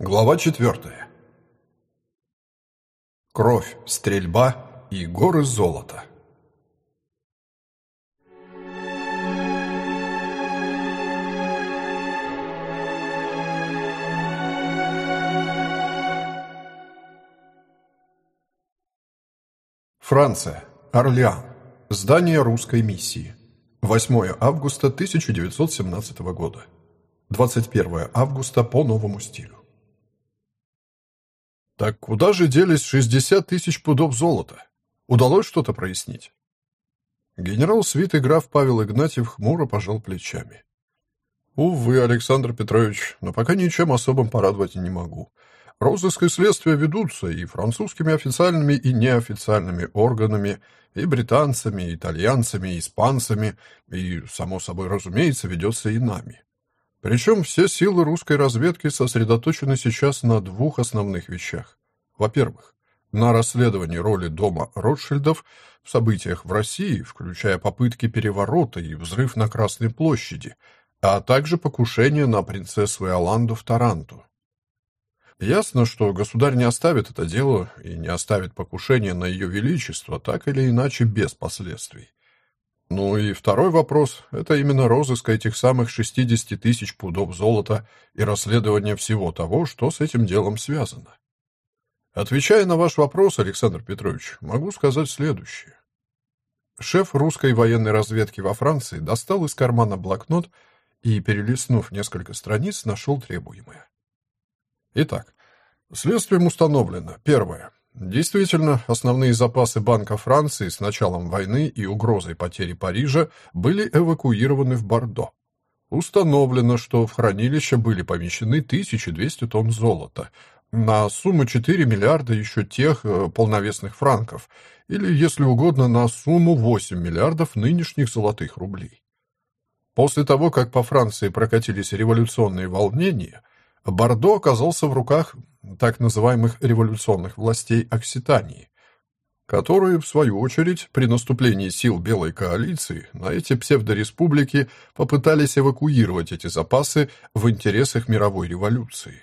Глава четвертая. Кровь, стрельба и горы золота. Франция. Орлеан. Здание русской миссии. 8 августа 1917 года. 21 августа по новому стилю. Так куда же делись 60 тысяч пудов золота? Удалось что-то прояснить? Генерал свиты граф Павел Игнатьев хмуро пожал плечами. Увы, Александр Петрович, но пока ничем особым порадовать не могу. Розыск и следствие ведутся и французскими официальными и неофициальными органами, и британцами, и итальянцами, и испанцами, и, само собой разумеется, ведется и нами. Причем все силы русской разведки сосредоточены сейчас на двух основных вещах. Во-первых, на расследовании роли дома Ротшильдов в событиях в России, включая попытки переворота и взрыв на Красной площади, а также покушение на принцессу Иоланду в Таранту. Ясно, что государь не оставит это дело и не оставит покушение на ее величество, так или иначе без последствий. Ну и второй вопрос – это именно розыск этих самых 60 тысяч пудов золота и расследование всего того, что с этим делом связано. Отвечая на ваш вопрос, Александр Петрович, могу сказать следующее. Шеф русской военной разведки во Франции достал из кармана блокнот и, перелистнув несколько страниц, нашел требуемое. Итак, следствием установлено. Первое. Действительно, основные запасы Банка Франции с началом войны и угрозой потери Парижа были эвакуированы в Бордо. Установлено, что в хранилище были помещены 1200 тонн золота на сумму 4 миллиарда еще тех э, полновесных франков, или, если угодно, на сумму 8 миллиардов нынешних золотых рублей. После того, как по Франции прокатились революционные волнения, Бордо оказался в руках так называемых революционных властей Окситании, которые, в свою очередь, при наступлении сил Белой коалиции на эти псевдореспублики попытались эвакуировать эти запасы в интересах мировой революции.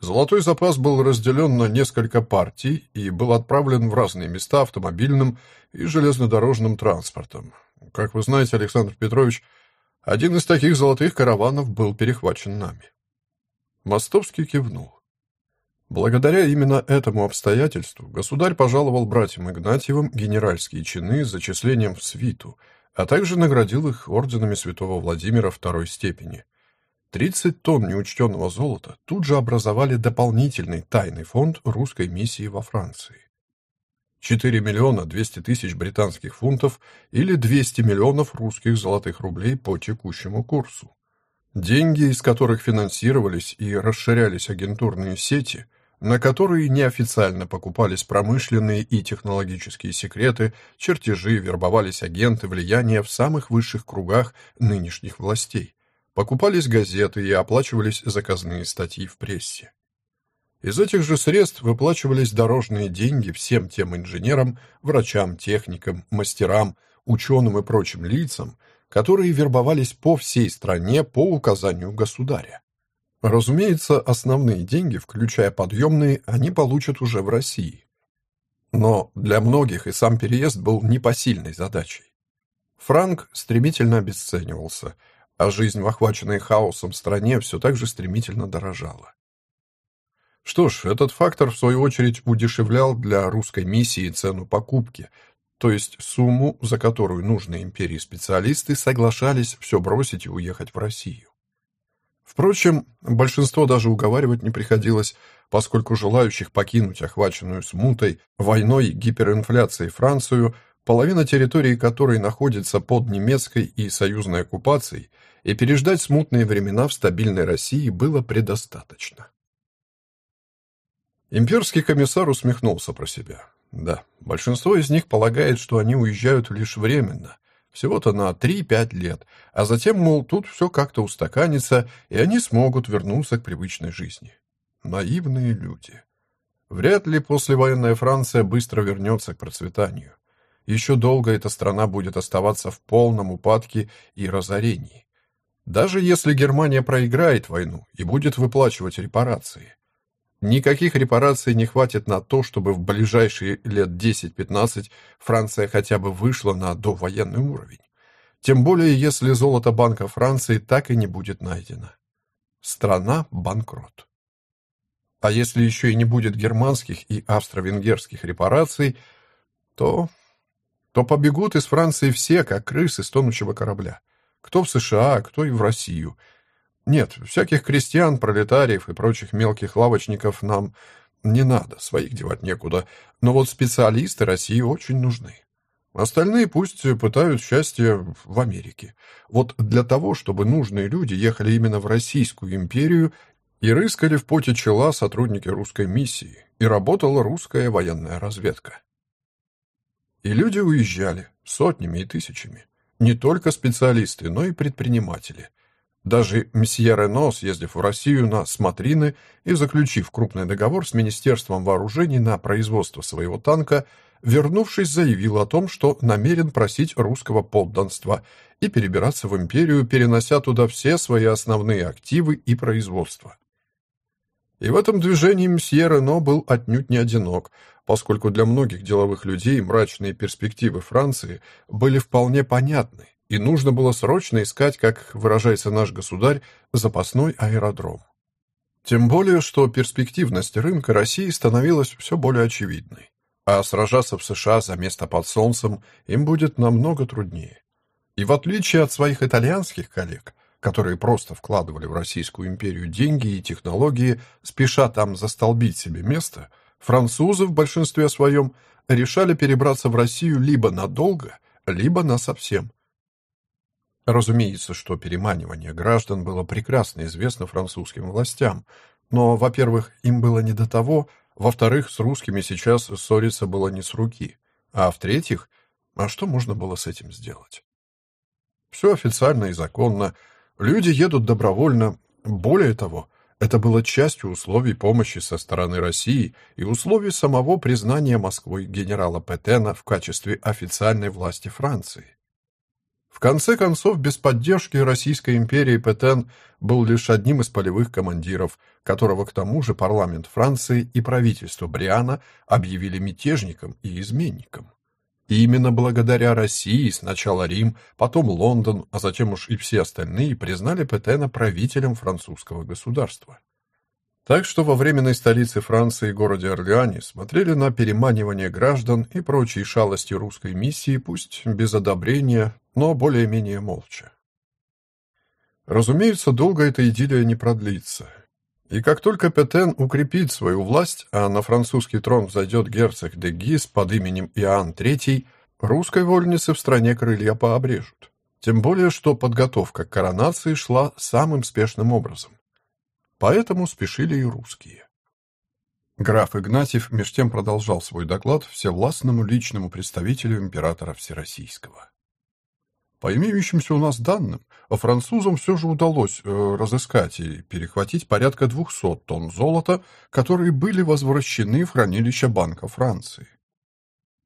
Золотой запас был разделен на несколько партий и был отправлен в разные места автомобильным и железнодорожным транспортом. Как вы знаете, Александр Петрович, один из таких золотых караванов был перехвачен нами. Мостовский кивнул. Благодаря именно этому обстоятельству государь пожаловал братьям Игнатьевым генеральские чины с зачислением в свиту, а также наградил их орденами святого Владимира второй степени. 30 тонн неучтенного золота тут же образовали дополнительный тайный фонд русской миссии во Франции. 4 миллиона 200 тысяч британских фунтов или 200 миллионов русских золотых рублей по текущему курсу. Деньги, из которых финансировались и расширялись агентурные сети, на которые неофициально покупались промышленные и технологические секреты, чертежи, вербовались агенты влияния в самых высших кругах нынешних властей, покупались газеты и оплачивались заказные статьи в прессе. Из этих же средств выплачивались дорожные деньги всем тем инженерам, врачам, техникам, мастерам, ученым и прочим лицам, которые вербовались по всей стране по указанию государя. Разумеется, основные деньги, включая подъемные, они получат уже в России. Но для многих и сам переезд был непосильной задачей. Франк стремительно обесценивался, а жизнь в охваченной хаосом стране все так же стремительно дорожала. Что ж, этот фактор, в свою очередь, удешевлял для русской миссии цену покупки, то есть сумму, за которую нужные империи специалисты соглашались все бросить и уехать в Россию. Впрочем, большинство даже уговаривать не приходилось, поскольку желающих покинуть охваченную смутой, войной, гиперинфляцией Францию, половина территории которой находится под немецкой и союзной оккупацией, и переждать смутные времена в стабильной России было предостаточно. Имперский комиссар усмехнулся про себя. Да, большинство из них полагает, что они уезжают лишь временно, всего-то на 3-5 лет, а затем, мол, тут все как-то устаканится, и они смогут вернуться к привычной жизни. Наивные люди. Вряд ли послевоенная Франция быстро вернется к процветанию. Еще долго эта страна будет оставаться в полном упадке и разорении. Даже если Германия проиграет войну и будет выплачивать репарации. Никаких репараций не хватит на то, чтобы в ближайшие лет 10-15 Франция хотя бы вышла на довоенный уровень. Тем более, если золото Банка Франции так и не будет найдено. Страна банкрот. А если еще и не будет германских и австро-венгерских репараций, то... то побегут из Франции все, как крысы с тонущего корабля. Кто в США, кто и в Россию. Нет, всяких крестьян, пролетариев и прочих мелких лавочников нам не надо, своих девать некуда. Но вот специалисты России очень нужны. Остальные пусть пытают счастье в Америке. Вот для того, чтобы нужные люди ехали именно в Российскую империю и рыскали в поте чела сотрудники русской миссии, и работала русская военная разведка. И люди уезжали сотнями и тысячами. Не только специалисты, но и предприниматели. Даже мсье Рено, съездив в Россию на смотрины и заключив крупный договор с Министерством вооружений на производство своего танка, вернувшись, заявил о том, что намерен просить русского подданства и перебираться в империю, перенося туда все свои основные активы и производства. И в этом движении мсье Рено был отнюдь не одинок, поскольку для многих деловых людей мрачные перспективы Франции были вполне понятны, и нужно было срочно искать, как выражается наш государь, запасной аэродром. Тем более, что перспективность рынка России становилась все более очевидной, а сражаться в США за место под солнцем им будет намного труднее. И в отличие от своих итальянских коллег, которые просто вкладывали в Российскую империю деньги и технологии, спеша там застолбить себе место, французы в большинстве своем решали перебраться в Россию либо надолго, либо насовсем. Разумеется, что переманивание граждан было прекрасно известно французским властям, но, во-первых, им было не до того, во-вторых, с русскими сейчас ссориться было не с руки, а в-третьих, а что можно было с этим сделать? Все официально и законно, Люди едут добровольно. Более того, это было частью условий помощи со стороны России и условий самого признания Москвой генерала Петена в качестве официальной власти Франции. В конце концов, без поддержки Российской империи Петен был лишь одним из полевых командиров, которого к тому же парламент Франции и правительство Бриана объявили мятежником и изменником. И именно благодаря России сначала Рим, потом Лондон, а затем уж и все остальные признали Петена правителем французского государства. Так что во временной столице Франции, городе Орлеане, смотрели на переманивание граждан и прочие шалости русской миссии, пусть без одобрения, но более-менее молча. Разумеется, долго эта идиллия не продлится, и как только Петен укрепит свою власть, а на французский трон взойдет герцог де Гиз под именем Иоанн III, русской вольницы в стране крылья пообрежут. Тем более, что подготовка к коронации шла самым спешным образом. Поэтому спешили и русские. Граф Игнатьев меж тем продолжал свой доклад всевластному личному представителю императора Всероссийского. По имеющимся у нас данным, французам все же удалось э, разыскать и перехватить порядка 200 тонн золота, которые были возвращены в хранилище Банка Франции.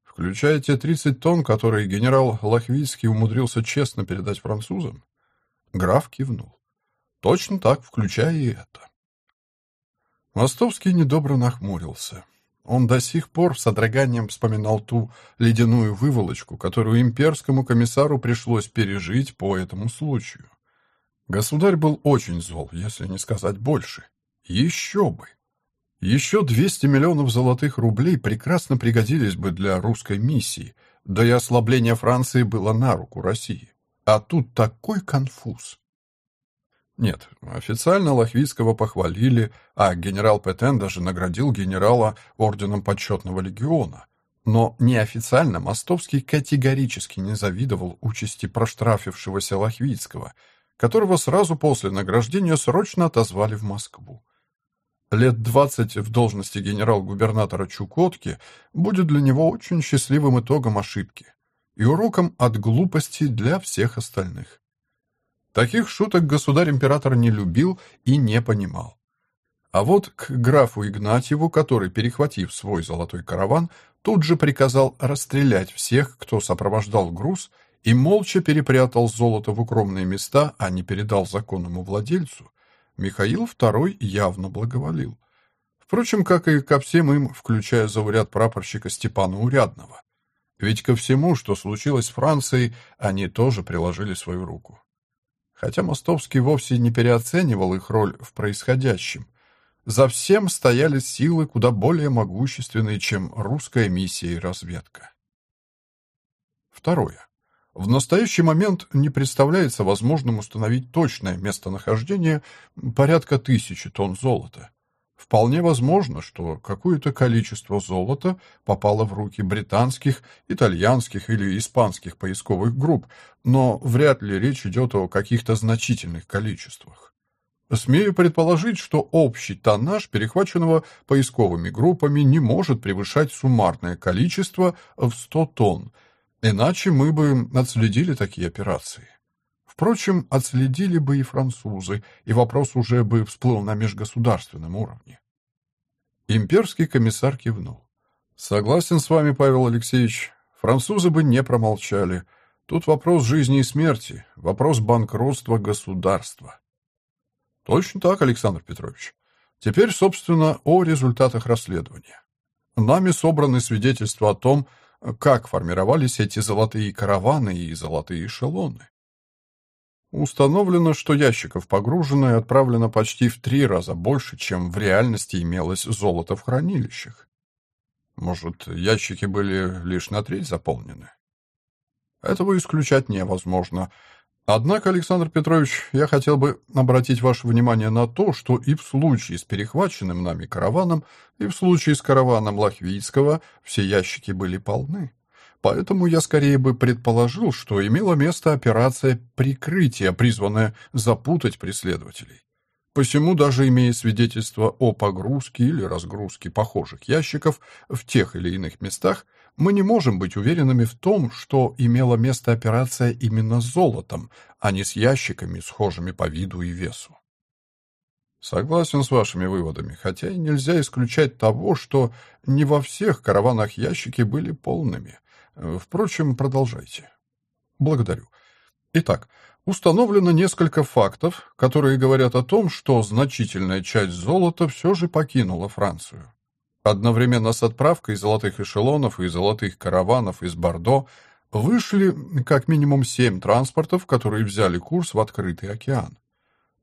Включая те 30 тонн, которые генерал Лохвицкий умудрился честно передать французам? Граф кивнул. Точно так, включая и это. Мостовский недобро нахмурился. Он до сих пор с содроганием вспоминал ту ледяную выволочку, которую имперскому комиссару пришлось пережить по этому случаю. Государь был очень зол, если не сказать больше. Еще бы! Еще 200 миллионов золотых рублей прекрасно пригодились бы для русской миссии, да и ослабление Франции было на руку России. А тут такой конфуз. Нет, официально Лохвицкого похвалили, а генерал Петен даже наградил генерала орденом почетного легиона. Но неофициально Мостовский категорически не завидовал участи проштрафившегося Лохвицкого, которого сразу после награждения срочно отозвали в Москву. Лет двадцать в должности генерал-губернатора Чукотки будет для него очень счастливым итогом ошибки и уроком от глупости для всех остальных. Таких шуток государь-император не любил и не понимал. А вот к графу Игнатьеву, который, перехватив свой золотой караван, тут же приказал расстрелять всех, кто сопровождал груз, и молча перепрятал золото в укромные места, а не передал законному владельцу, Михаил II явно благоволил. Впрочем, как и ко всем им, включая зауряд прапорщика Степана Урядного. Ведь ко всему, что случилось с Францией, они тоже приложили свою руку. Хотя Мостовский вовсе не переоценивал их роль в происходящем. За всем стояли силы куда более могущественные, чем русская миссия и разведка. Второе. В настоящий момент не представляется возможным установить точное местонахождение порядка тысячи тонн золота. Вполне возможно, что какое-то количество золота попало в руки британских, итальянских или испанских поисковых групп, но вряд ли речь идет о каких-то значительных количествах. Смею предположить, что общий тоннаж перехваченного поисковыми группами не может превышать суммарное количество в 100 тонн, Иначе мы бы отследили такие операции. Впрочем, отследили бы и французы, и вопрос уже бы всплыл на межгосударственном уровне. Имперский комиссар кивнул. Согласен с вами, Павел Алексеевич. Французы бы не промолчали. Тут вопрос жизни и смерти, вопрос банкротства государства. Точно так, Александр Петрович. Теперь, собственно, о результатах расследования. Нами собраны свидетельства о том, как формировались эти золотые караваны и золотые эшелоны. Установлено, что ящиков погружено и отправлено почти в три раза больше, чем в реальности имелось золото в хранилищах. Может, ящики были лишь на треть заполнены? Этого исключать невозможно. Однако, Александр Петрович, я хотел бы обратить ваше внимание на то, что и в случае с перехваченным нами караваном, и в случае с караваном Лохвицкого все ящики были полны. Поэтому я скорее бы предположил, что имела место операция прикрытия, призванная запутать преследователей. Посему, даже имея свидетельство о погрузке или разгрузке похожих ящиков в тех или иных местах, мы не можем быть уверенными в том, что имела место операция именно с золотом, а не с ящиками, схожими по виду и весу. Согласен с вашими выводами, хотя и нельзя исключать того, что не во всех караванах ящики были полными. Впрочем, продолжайте. Благодарю. Итак, установлено несколько фактов, которые говорят о том, что значительная часть золота все же покинула Францию. Одновременно с отправкой золотых эшелонов и золотых караванов из Бордо вышли как минимум семь транспортов, которые взяли курс в открытый океан.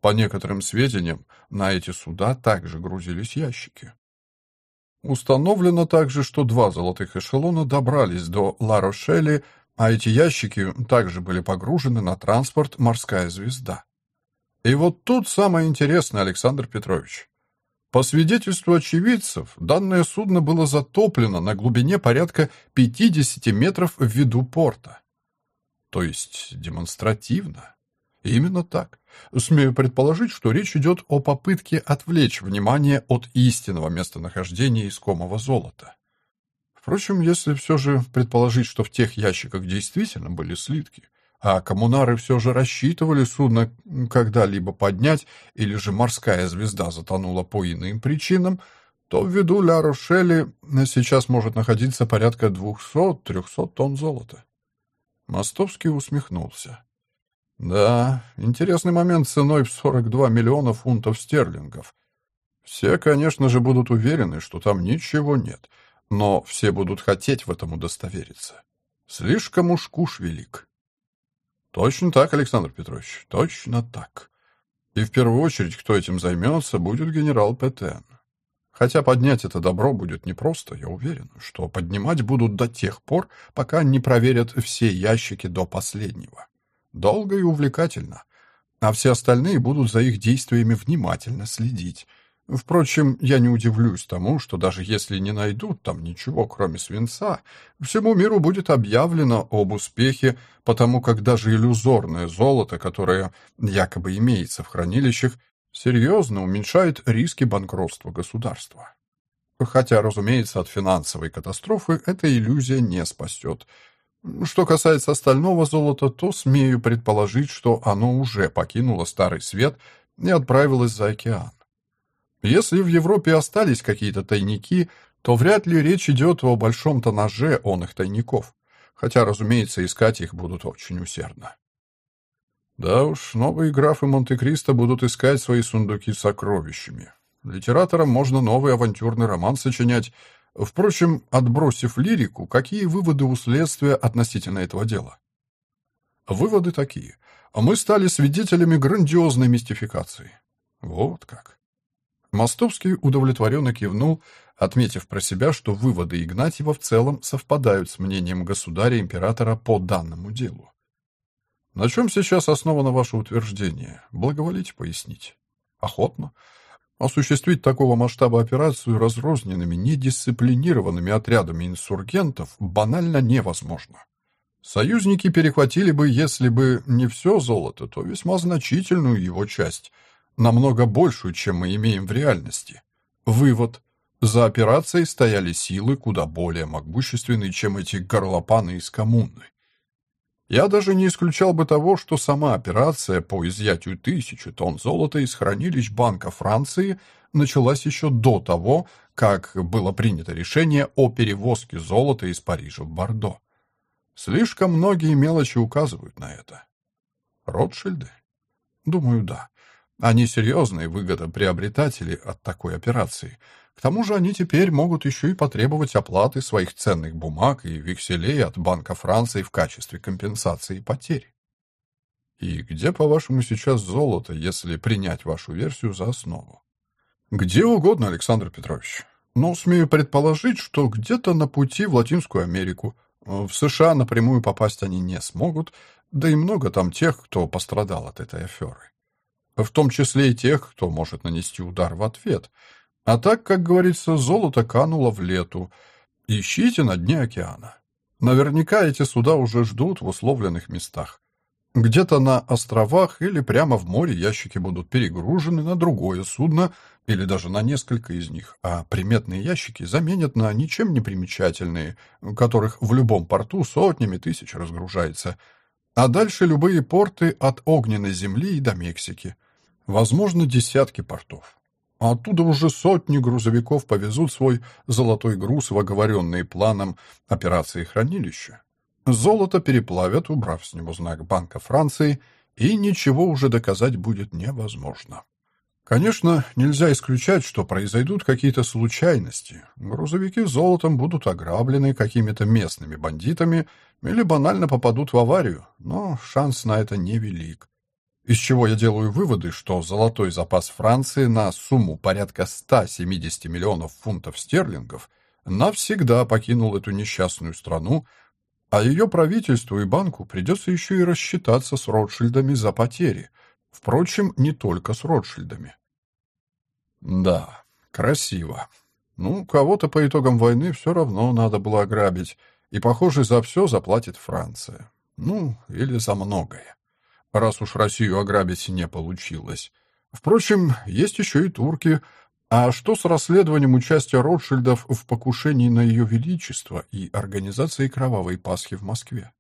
По некоторым сведениям, на эти суда также грузились ящики. Установлено также, что два золотых эшелона добрались до Ла-Рошели, а эти ящики также были погружены на транспорт «Морская звезда». И вот тут самое интересное, Александр Петрович. По свидетельству очевидцев, данное судно было затоплено на глубине порядка 50 метров в виду порта. То есть демонстративно. Именно так. Смею предположить, что речь идет о попытке отвлечь внимание от истинного местонахождения искомого золота. Впрочем, если все же предположить, что в тех ящиках действительно были слитки, а коммунары все же рассчитывали судно когда-либо поднять, или же морская звезда затонула по иным причинам, то в виду Ля Рошели сейчас может находиться порядка 200-300 тонн золота. Мостовский усмехнулся. Да, интересный момент ценой в 42 миллиона фунтов стерлингов. Все, конечно же, будут уверены, что там ничего нет, но все будут хотеть в этом удостовериться. Слишком уж куш велик. Точно так, Александр Петрович, точно так. И в первую очередь, кто этим займется, будет генерал Петен. Хотя поднять это добро будет непросто, я уверен, что поднимать будут до тех пор, пока не проверят все ящики до последнего. Долго и увлекательно. А все остальные будут за их действиями внимательно следить. Впрочем, я не удивлюсь тому, что даже если не найдут там ничего, кроме свинца, всему миру будет объявлено об успехе, потому как даже иллюзорное золото, которое якобы имеется в хранилищах, серьезно уменьшает риски банкротства государства. Хотя, разумеется, от финансовой катастрофы эта иллюзия не спасет. Что касается остального золота, то смею предположить, что оно уже покинуло Старый Свет и отправилось за океан. Если в Европе остались какие-то тайники, то вряд ли речь идет о большом тоннаже он их тайников. хотя, разумеется, искать их будут очень усердно. Да уж, новые графы Монте-Кристо будут искать свои сундуки с сокровищами. Литераторам можно новый авантюрный роман сочинять. Впрочем, отбросив лирику, какие выводы у следствия относительно этого дела? Выводы такие. Мы стали свидетелями грандиозной мистификации. Вот как. Мостовский удовлетворенно кивнул, отметив про себя, что выводы Игнатьева в целом совпадают с мнением государя-императора по данному делу. На чем сейчас основано ваше утверждение? Благоволите пояснить. Охотно. Осуществить такого масштаба операцию разрозненными, недисциплинированными отрядами инсургентов банально невозможно. Союзники перехватили бы, если бы не все золото, то весьма значительную его часть, намного большую, чем мы имеем в реальности. Вывод. За операцией стояли силы куда более могущественные, чем эти горлопаны из коммуны. Я даже не исключал бы того, что сама операция по изъятию тысячи тонн золота из хранилищ Банка Франции началась еще до того, как было принято решение о перевозке золота из Парижа в Бордо. Слишком многие мелочи указывают на это. Ротшильды? Думаю, да. Они серьезные выгодоприобретатели от такой операции – к тому же они теперь могут еще и потребовать оплаты своих ценных бумаг и векселей от Банка Франции в качестве компенсации потерь. И где, по-вашему, сейчас золото, если принять вашу версию за основу? Где угодно, Александр Петрович. Но смею предположить, что где-то на пути в Латинскую Америку. В США напрямую попасть они не смогут, да и много там тех, кто пострадал от этой аферы. В том числе и тех, кто может нанести удар в ответ – а так, как говорится, золото кануло в лету. Ищите на дне океана. Наверняка эти суда уже ждут в условленных местах. Где-то на островах или прямо в море ящики будут перегружены на другое судно или даже на несколько из них, а приметные ящики заменят на ничем не примечательные, которых в любом порту сотнями тысяч разгружается. А дальше любые порты от огненной земли и до Мексики. Возможно, десятки портов а оттуда уже сотни грузовиков повезут свой золотой груз в оговоренные планом операции хранилища. Золото переплавят, убрав с него знак Банка Франции, и ничего уже доказать будет невозможно. Конечно, нельзя исключать, что произойдут какие-то случайности. Грузовики с золотом будут ограблены какими-то местными бандитами или банально попадут в аварию, но шанс на это невелик. Из чего я делаю выводы, что золотой запас Франции на сумму порядка 170 миллионов фунтов стерлингов навсегда покинул эту несчастную страну, а ее правительству и банку придется еще и рассчитаться с Ротшильдами за потери. Впрочем, не только с Ротшильдами. Да, красиво. Ну, кого-то по итогам войны все равно надо было ограбить, и, похоже, за все заплатит Франция. Ну, или за многое раз уж Россию ограбить не получилось. Впрочем, есть еще и турки. А что с расследованием участия Ротшильдов в покушении на ее величество и организацией кровавой Пасхи в Москве?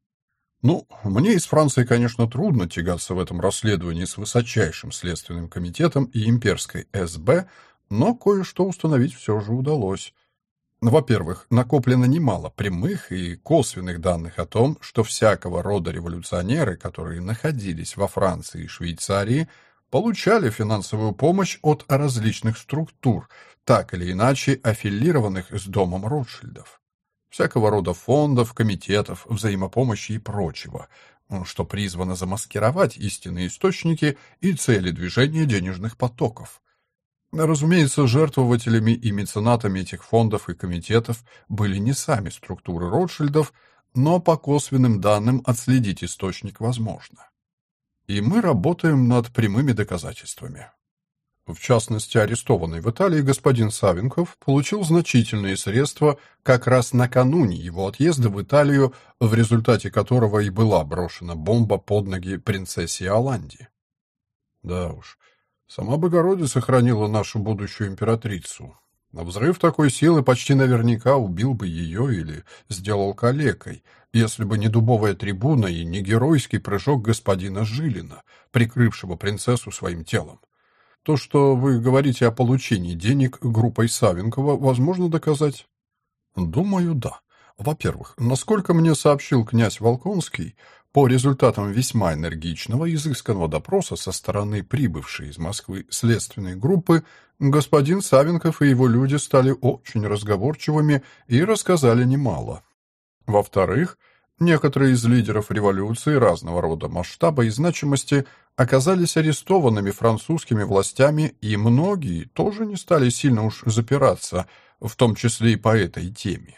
Ну, мне из Франции, конечно, трудно тягаться в этом расследовании с высочайшим следственным комитетом и имперской СБ, но кое-что установить все же удалось. Во-первых, накоплено немало прямых и косвенных данных о том, что всякого рода революционеры, которые находились во Франции и Швейцарии, получали финансовую помощь от различных структур, так или иначе аффилированных с домом Ротшильдов. Всякого рода фондов, комитетов, взаимопомощи и прочего, что призвано замаскировать истинные источники и цели движения денежных потоков. Разумеется, жертвователями и меценатами этих фондов и комитетов были не сами структуры Ротшильдов, но по косвенным данным отследить источник возможно. И мы работаем над прямыми доказательствами. В частности, арестованный в Италии господин Савенков получил значительные средства как раз накануне его отъезда в Италию, в результате которого и была брошена бомба под ноги принцессе Оландии. Да уж, Сама Богородица хранила нашу будущую императрицу. Но взрыв такой силы почти наверняка убил бы ее или сделал калекой, если бы не дубовая трибуна и не геройский прыжок господина Жилина, прикрывшего принцессу своим телом. То, что вы говорите о получении денег группой Савенкова, возможно доказать? Думаю, да. Во-первых, насколько мне сообщил князь Волконский, по результатам весьма энергичного и изысканного допроса со стороны прибывшей из Москвы следственной группы, господин Савенков и его люди стали очень разговорчивыми и рассказали немало. Во-вторых, некоторые из лидеров революции разного рода масштаба и значимости оказались арестованными французскими властями, и многие тоже не стали сильно уж запираться, в том числе и по этой теме.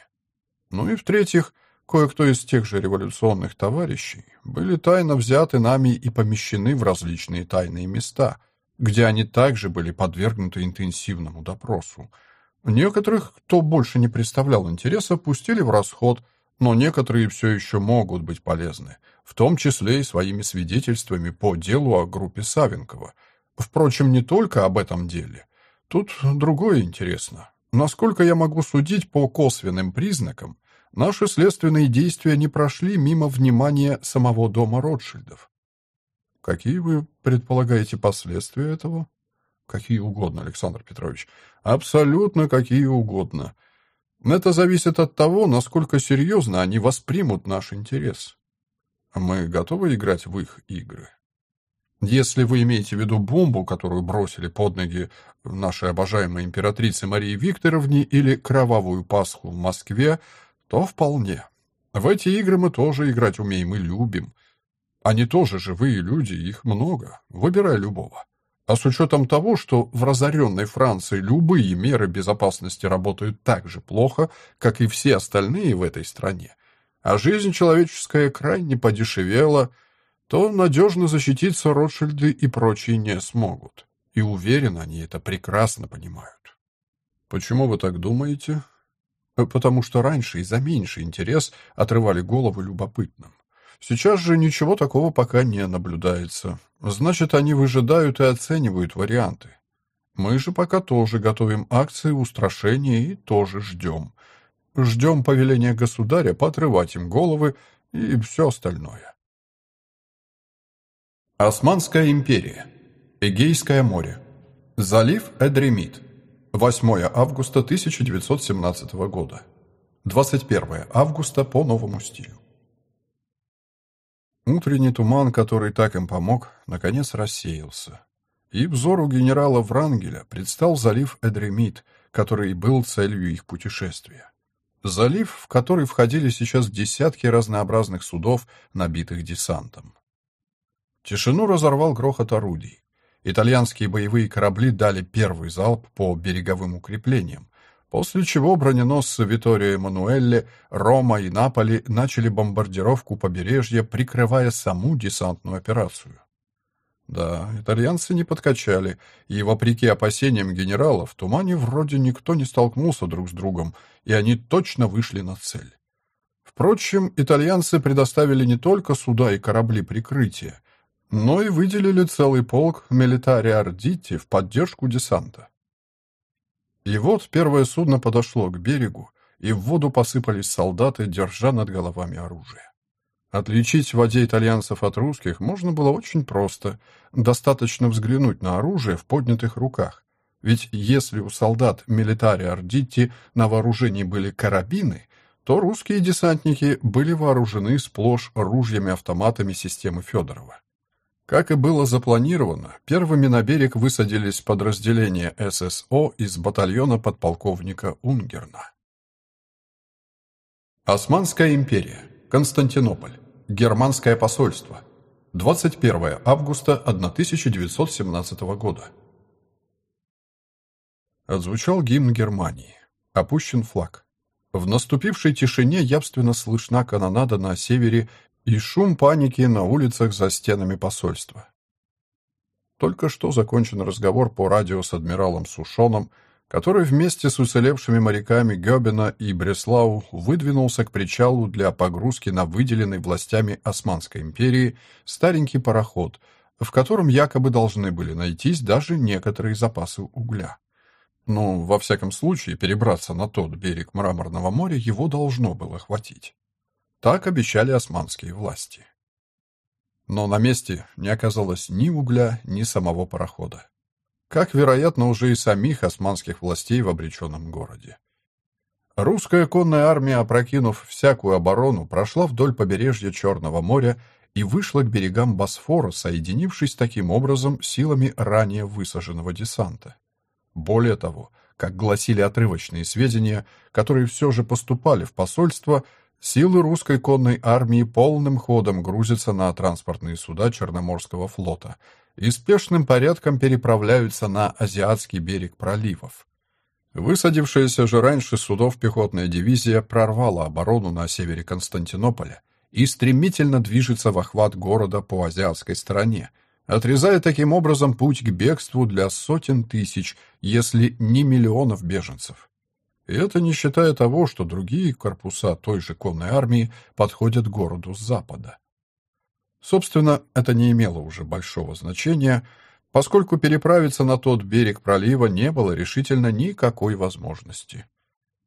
Ну и в-третьих, кое-кто из тех же революционных товарищей были тайно взяты нами и помещены в различные тайные места, где они также были подвергнуты интенсивному допросу. Некоторых, кто больше не представлял интереса, пустили в расход, но некоторые все еще могут быть полезны, в том числе и своими свидетельствами по делу о группе Савенкова. Впрочем, не только об этом деле. Тут другое интересно. Насколько я могу судить по косвенным признакам, наши следственные действия не прошли мимо внимания самого дома Ротшильдов. Какие вы предполагаете последствия этого? Какие угодно, Александр Петрович. Абсолютно какие угодно. Это зависит от того, насколько серьезно они воспримут наш интерес. Мы готовы играть в их игры. Если вы имеете в виду бомбу, которую бросили под ноги нашей обожаемой императрице Марии Викторовне или кровавую Пасху в Москве, то вполне. В эти игры мы тоже играть умеем и любим. Они тоже живые люди, их много. Выбирай любого. А с учетом того, что в разоренной Франции любые меры безопасности работают так же плохо, как и все остальные в этой стране, а жизнь человеческая крайне подешевела – то надежно защититься Ротшильды и прочие не смогут. И уверен, они это прекрасно понимают. Почему вы так думаете? Потому что раньше и за меньший интерес отрывали головы любопытным. Сейчас же ничего такого пока не наблюдается. Значит, они выжидают и оценивают варианты. Мы же пока тоже готовим акции устрашения и тоже ждем. Ждем повеления государя поотрывать им головы и все остальное. Османская империя. Эгейское море. Залив Эдремит. 8 августа 1917 года. 21 августа по новому стилю. Утренний туман, который так им помог, наконец рассеялся. И взору генерала Врангеля предстал залив Эдремит, который был целью их путешествия. Залив, в который входили сейчас десятки разнообразных судов, набитых десантом. Тишину разорвал грохот орудий. Итальянские боевые корабли дали первый залп по береговым укреплениям, после чего броненосцы Виторио Эммануэлле, Рома и Наполи начали бомбардировку побережья, прикрывая саму десантную операцию. Да, итальянцы не подкачали, и, вопреки опасениям генерала, в тумане вроде никто не столкнулся друг с другом, и они точно вышли на цель. Впрочем, итальянцы предоставили не только суда и корабли прикрытия, но и выделили целый полк милитари Ардити в поддержку десанта. И вот первое судно подошло к берегу, и в воду посыпались солдаты, держа над головами оружие. Отличить в воде итальянцев от русских можно было очень просто. Достаточно взглянуть на оружие в поднятых руках. Ведь если у солдат милитари Ардитти на вооружении были карабины, то русские десантники были вооружены сплошь ружьями-автоматами системы Федорова. Как и было запланировано, первыми на берег высадились подразделения ССО из батальона подполковника Унгерна. Османская империя. Константинополь. Германское посольство. 21 августа 1917 года. Отзвучал гимн Германии. Опущен флаг. В наступившей тишине явственно слышна канонада на севере и шум паники на улицах за стенами посольства. Только что закончен разговор по радио с адмиралом Сушоном, который вместе с уцелевшими моряками Гёбена и Бреслау выдвинулся к причалу для погрузки на выделенный властями Османской империи старенький пароход, в котором якобы должны были найтись даже некоторые запасы угля. Ну, во всяком случае, перебраться на тот берег Мраморного моря его должно было хватить. Так обещали османские власти. Но на месте не оказалось ни угля, ни самого парохода. Как, вероятно, уже и самих османских властей в обреченном городе. Русская конная армия, опрокинув всякую оборону, прошла вдоль побережья Черного моря и вышла к берегам Босфора, соединившись таким образом силами ранее высаженного десанта. Более того, как гласили отрывочные сведения, которые все же поступали в посольство, силы русской конной армии полным ходом грузятся на транспортные суда Черноморского флота и спешным порядком переправляются на азиатский берег проливов. Высадившаяся же раньше судов пехотная дивизия прорвала оборону на севере Константинополя и стремительно движется в охват города по азиатской стороне, отрезая таким образом путь к бегству для сотен тысяч, если не миллионов беженцев. И это не считая того, что другие корпуса той же конной армии подходят к городу с запада. Собственно, это не имело уже большого значения, поскольку переправиться на тот берег пролива не было решительно никакой возможности.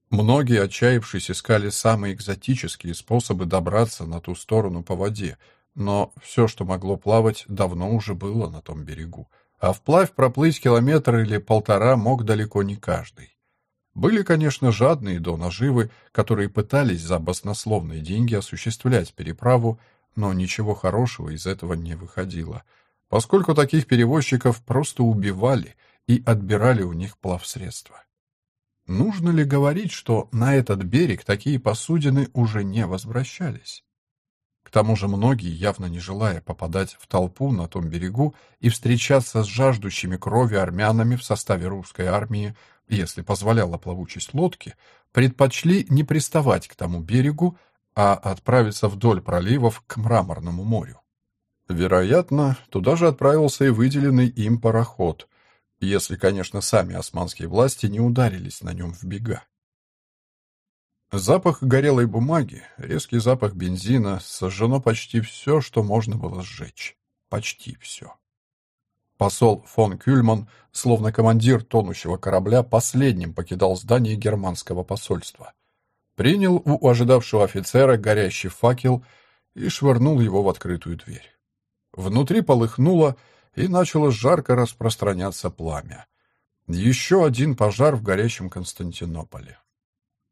Многие, отчаявшись, искали самые экзотические способы добраться на ту сторону по воде, но все, что могло плавать, давно уже было на том берегу, а вплавь проплыть километр или полтора мог далеко не каждый. Были, конечно, жадные до наживы, которые пытались за баснословные деньги осуществлять переправу, но ничего хорошего из этого не выходило — поскольку таких перевозчиков просто убивали и отбирали у них плавсредства. Нужно ли говорить, что на этот берег такие посудины уже не возвращались? К тому же многие, явно не желая попадать в толпу на том берегу и встречаться с жаждущими крови армянами в составе русской армии, если позволяла плавучесть лодки, предпочли не приставать к тому берегу, а отправиться вдоль проливов к Мраморному морю. Вероятно, туда же отправился и выделенный им пароход, если, конечно, сами османские власти не ударились на нем в бега. Запах горелой бумаги, резкий запах бензина, сожжено почти все, что можно было сжечь. Почти все. Посол фон Кюльман, словно командир тонущего корабля, последним покидал здание германского посольства. Принял у ожидавшего офицера горящий факел и швырнул его в открытую дверь. Внутри полыхнуло, и начало жарко распространяться пламя. Еще один пожар в горящем Константинополе.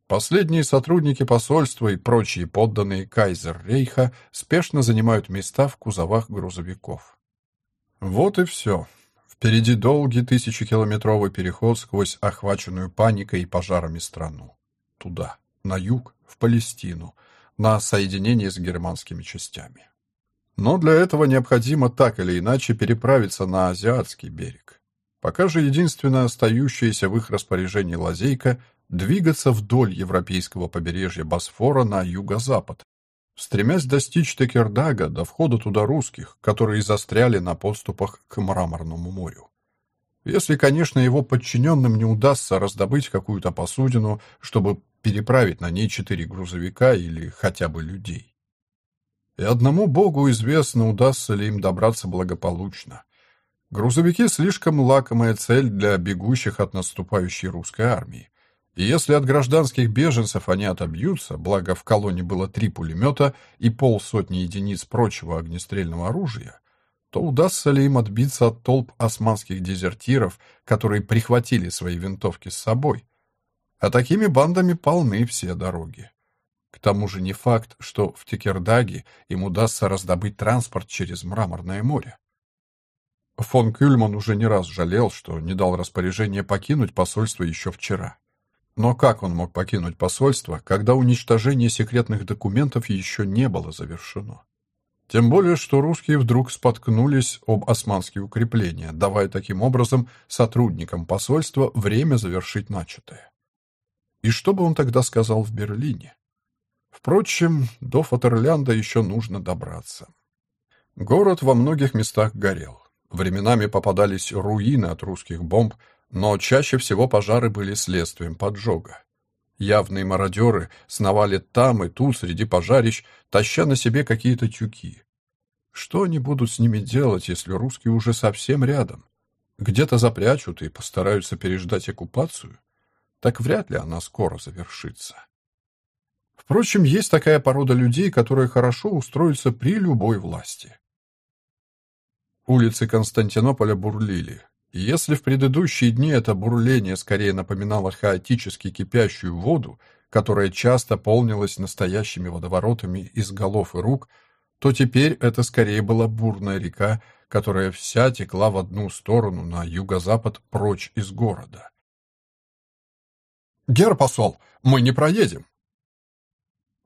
Последние сотрудники посольства и прочие подданные Кайзер-Рейха спешно занимают места в кузовах грузовиков. Вот и все. Впереди долгий тысячекилометровый переход сквозь охваченную паникой и пожарами страну. Туда, на юг, в Палестину, на соединение с германскими частями. Но для этого необходимо так или иначе переправиться на азиатский берег. Пока же единственная остающаяся в их распоряжении лазейка – двигаться вдоль европейского побережья Босфора на юго-запад, стремясь достичь Текердага до входа туда русских, которые застряли на подступах к Мраморному морю. Если, конечно, его подчиненным не удастся раздобыть какую-то посудину, чтобы переправить на ней четыре грузовика или хотя бы людей. И одному Богу известно, удастся ли им добраться благополучно. Грузовики слишком лакомая цель для бегущих от наступающей русской армии. И если от гражданских беженцев они отобьются, благо в колонне было три пулемета и полсотни единиц прочего огнестрельного оружия, то удастся ли им отбиться от толп османских дезертиров, которые прихватили свои винтовки с собой? А такими бандами полны все дороги. К тому же не факт, что в Текердаге им удастся раздобыть транспорт через Мраморное море. Фон Кюльман уже не раз жалел, что не дал распоряжение покинуть посольство еще вчера. Но как он мог покинуть посольство, когда уничтожение секретных документов еще не было завершено? Тем более, что русские вдруг споткнулись об османские укрепления, давая таким образом сотрудникам посольства время завершить начатое. И что бы он тогда сказал в Берлине? Впрочем, до Фатерлянда еще нужно добраться. Город во многих местах горел. Временами попадались руины от русских бомб, но чаще всего пожары были следствием поджога. Явные мародеры сновали там и тут среди пожарищ, таща на себе какие-то тюки. Что они будут с ними делать, если русские уже совсем рядом? Где-то запрячут и постараются переждать оккупацию? Так вряд ли она скоро завершится. Впрочем, есть такая порода людей, которые хорошо устроятся при любой власти. Улицы Константинополя бурлили. Если в предыдущие дни это бурление скорее напоминало хаотически кипящую воду, которая часто полнилась настоящими водоворотами из голов и рук, то теперь это скорее была бурная река, которая вся текла в одну сторону, на юго-запад, прочь из города. «Гер посол, мы не проедем!»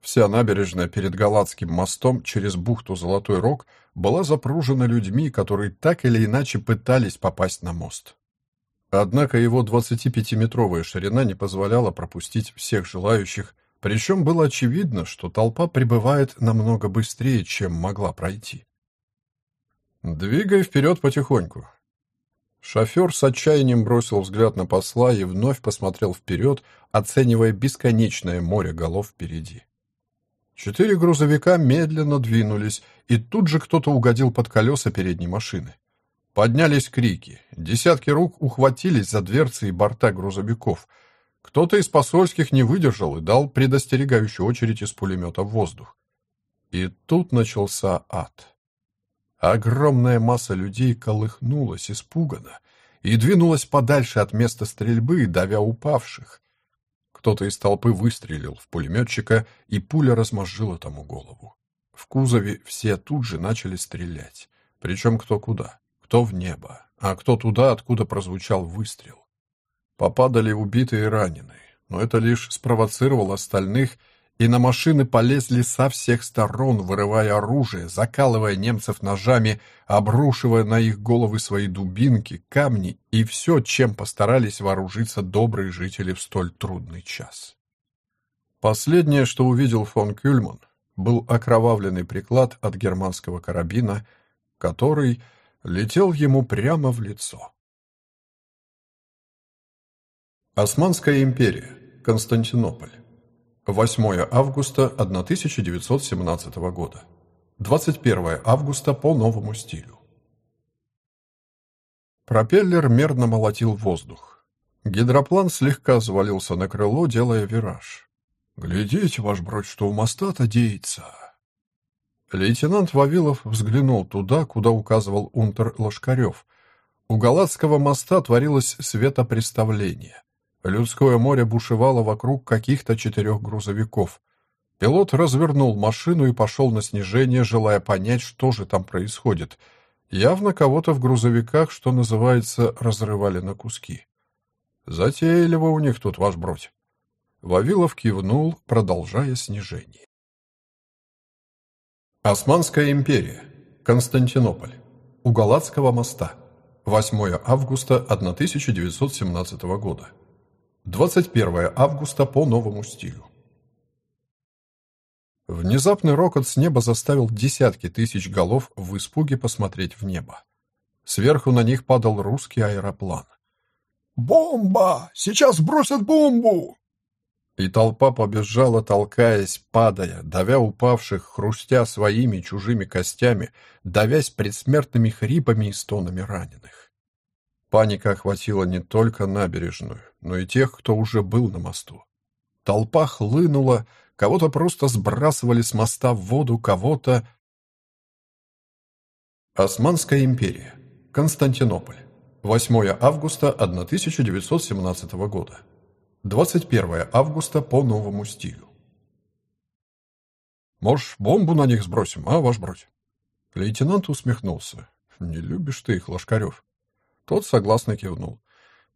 Вся набережная перед Галатским мостом через бухту Золотой Рог была запружена людьми, которые так или иначе пытались попасть на мост. Однако его 25-метровая ширина не позволяла пропустить всех желающих, причем было очевидно, что толпа прибывает намного быстрее, чем могла пройти. «Двигай вперед потихоньку». Шофер с отчаянием бросил взгляд на посла и вновь посмотрел вперед, оценивая бесконечное море голов впереди. Четыре грузовика медленно двинулись, и тут же кто-то угодил под колеса передней машины. Поднялись крики. Десятки рук ухватились за дверцы и борта грузовиков. Кто-то из посольских не выдержал и дал предостерегающую очередь из пулемета в воздух. И тут начался ад. Огромная масса людей колыхнулась испуганно и двинулась подальше от места стрельбы, давя упавших. Кто-то из толпы выстрелил в пулеметчика, и пуля размозжила тому голову. В кузове все тут же начали стрелять. Причем кто куда. Кто в небо, а кто туда, откуда прозвучал выстрел. Попадали убитые и раненые, но это лишь спровоцировало остальных, и на машины полезли со всех сторон, вырывая оружие, закалывая немцев ножами, обрушивая на их головы свои дубинки, камни и все, чем постарались вооружиться добрые жители в столь трудный час. Последнее, что увидел фон Кюльман, был окровавленный приклад от германского карабина, который летел ему прямо в лицо. Османская империя. Константинополь. 8 августа 1917 года. 21 августа по новому стилю. Пропеллер мерно молотил воздух. Гидроплан слегка завалился на крыло, делая вираж. «Глядите, ваш бродь, что у моста-то деется!» Лейтенант Вавилов взглянул туда, куда указывал унтер Лошкарев. У Галатского моста творилось светопреставление. Людское море бушевало вокруг каких-то четырех грузовиков. Пилот развернул машину и пошел на снижение, желая понять, что же там происходит. Явно кого-то в грузовиках, что называется, разрывали на куски. Затейливо у них тут, ваш бродь. Вавилов кивнул, продолжая снижение. Османская империя. Константинополь. У Галатского моста. 8 августа 1917 года. 21 августа по новому стилю. Внезапный рокот с неба заставил десятки тысяч голов в испуге посмотреть в небо. Сверху на них падал русский аэроплан. «Бомба! Сейчас бросят бомбу!» И толпа побежала, толкаясь, падая, давя упавших, хрустя своими чужими костями, давясь предсмертными хрипами и стонами раненых. Паника охватила не только набережную, но и тех, кто уже был на мосту. Толпа хлынула, кого-то просто сбрасывали с моста в воду, кого-то... Османская империя. Константинополь. 8 августа 1917 года. 21 августа по новому стилю. «Может, бомбу на них сбросим, а, ваш бродь?» Лейтенант усмехнулся. «Не любишь ты их, Лошкарев?» Тот согласно кивнул.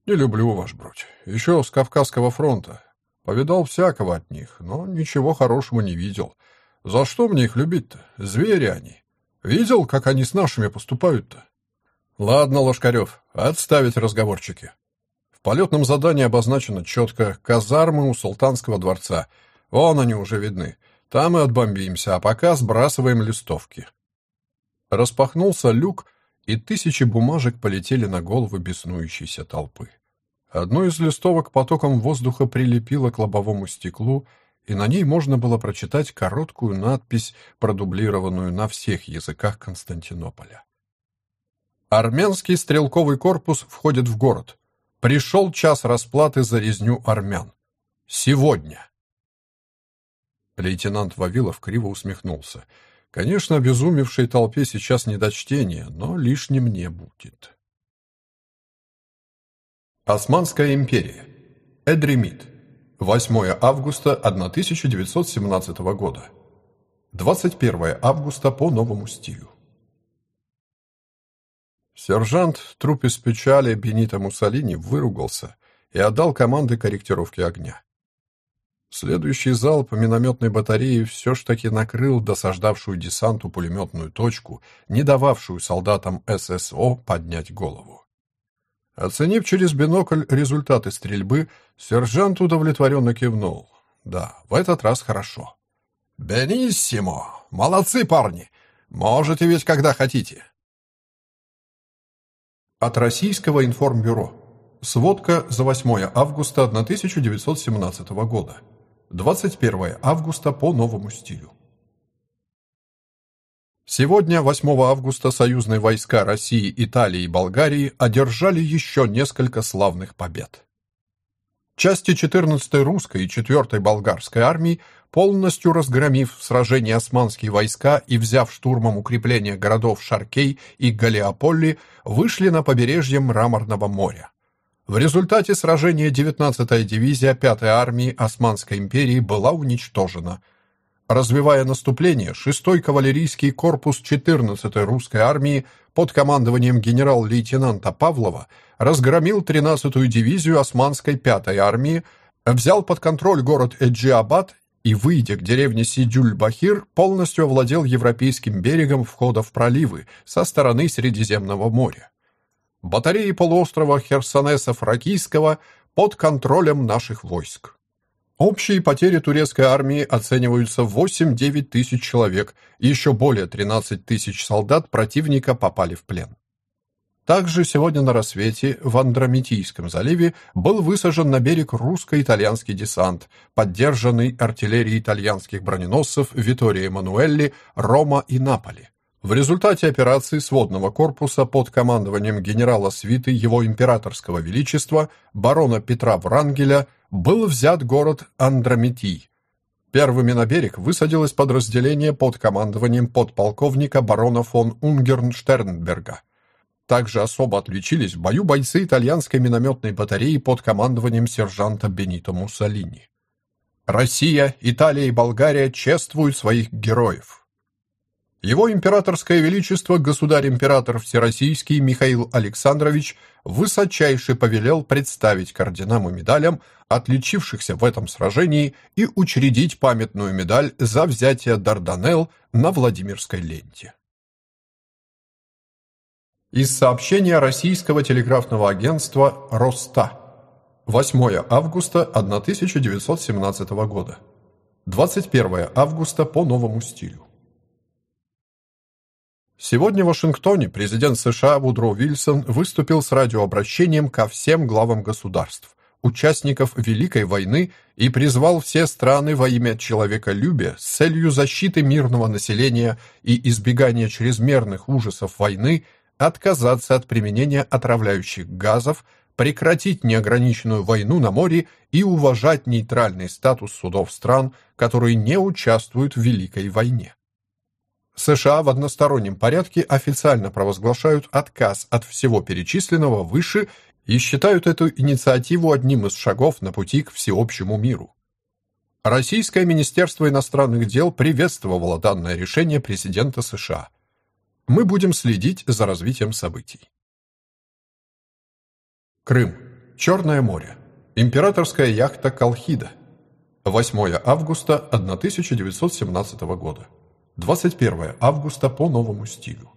«Не люблю ваш бродь. Еще с Кавказского фронта. Повидал всякого от них, но ничего хорошего не видел. За что мне их любить-то? Звери они. Видел, как они с нашими поступают-то?» «Ладно, Ложкарев, отставить разговорчики. Полетном задании обозначено четко казармы у Султанского дворца. Вон они уже видны. Там и отбомбимся, а пока сбрасываем листовки». Распахнулся люк, и тысячи бумажек полетели на головы беснующейся толпы. Одну из листовок потоком воздуха прилепило к лобовому стеклу, и на ней можно было прочитать короткую надпись, продублированную на всех языках Константинополя. Армянский стрелковый корпус входит в город. Пришел час расплаты за резню армян. Сегодня. Лейтенант Вавилов криво усмехнулся. Конечно, обезумевшей толпе сейчас не до чтения, но лишним не будет. Османская империя. Эдремит. 8 августа 1917 года. 21 августа по новому стилю. Сержант труппе печали Бенито Муссолини выругался и отдал команды корректировки огня. Следующий залп минометной батареи все ж таки накрыл досаждавшую десанту пулеметную точку, не дававшую солдатам ССО поднять голову. Оценив через бинокль результаты стрельбы, сержант удовлетворенно кивнул. Да, в этот раз хорошо. «Бениссимо! Молодцы, парни! Можете ведь когда хотите!» От Российского информбюро. Сводка за 8 августа 1917 года. 21 августа по новому стилю. Сегодня, 8 августа, союзные войска России, Италии и Болгарии одержали еще несколько славных побед. Части 14-й русской и 4-й болгарской армии, полностью разгромив в сражении османские войска и взяв штурмом укрепления городов Шаркей и Галиополли, вышли на побережье Мраморного моря. В результате сражения 19-я дивизия 5-й армии Османской империи была уничтожена. Развивая наступление, 6-й кавалерийский корпус 14-й русской армии под командованием генерал-лейтенанта Павлова разгромил 13-ю дивизию Османской 5-й армии, взял под контроль город Эджиабад и, выйдя к деревне Сидюль-Бахир, полностью овладел европейским берегом входа в проливы со стороны Средиземного моря батареи полуострова Херсонеса-Фракийского под контролем наших войск. Общие потери турецкой армии оцениваются в 8-9 тысяч человек, еще более 13 тысяч солдат противника попали в плен. Также сегодня на рассвете в Андромитийском заливе был высажен на берег русско-итальянский десант, поддержанный артиллерией итальянских броненосцев Витория Эммануэлли, Рома и Наполи. В результате операции сводного корпуса под командованием генерала свиты его императорского величества барона Петра Врангеля был взят город Андрометий. Первыми на берег высадилось подразделение под командованием подполковника барона фон Унгернштернберга. Также особо отличились в бою бойцы итальянской минометной батареи под командованием сержанта Бенито Муссолини. Россия, Италия и Болгария чествуют своих героев. Его императорское величество государь-император Всероссийский Михаил Александрович высочайше повелел представить к орденам и медалям отличившихся в этом сражении и учредить памятную медаль за взятие Дарданелл на Владимирской ленте. Из сообщения российского телеграфного агентства «Роста» 8 августа 1917 года. 21 августа по новому стилю. Сегодня в Вашингтоне президент США Вудро Вильсон выступил с радиообращением ко всем главам государств, участников Великой войны и призвал все страны во имя человеколюбия с целью защиты мирного населения и избегания чрезмерных ужасов войны отказаться от применения отравляющих газов, прекратить неограниченную войну на море и уважать нейтральный статус судов стран, которые не участвуют в Великой войне. США в одностороннем порядке официально провозглашают отказ от всего перечисленного выше и считают эту инициативу одним из шагов на пути к всеобщему миру. Российское Министерство иностранных дел приветствовало данное решение президента США. Мы будем следить за развитием событий. Крым. Черное море. Императорская яхта «Колхида». 8 августа 1917 года. 21 августа по новому стилю.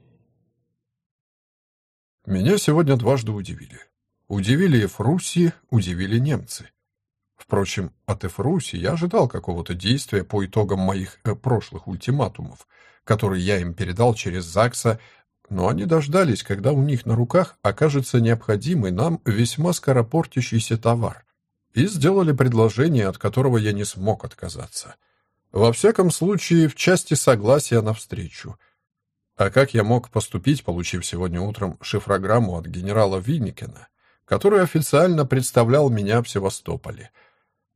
Меня сегодня дважды удивили. Удивили Эфруси, удивили немцы. Впрочем, от Эфруси я ожидал какого-то действия по итогам моих э, прошлых ультиматумов, которые я им передал через ЗАГСа, но они дождались, когда у них на руках окажется необходимый нам весьма скоропортящийся товар, и сделали предложение, от которого я не смог отказаться. Во всяком случае, в части согласия на встречу. А как я мог поступить, получив сегодня утром шифрограмму от генерала Винникена, который официально представлял меня в Севастополе?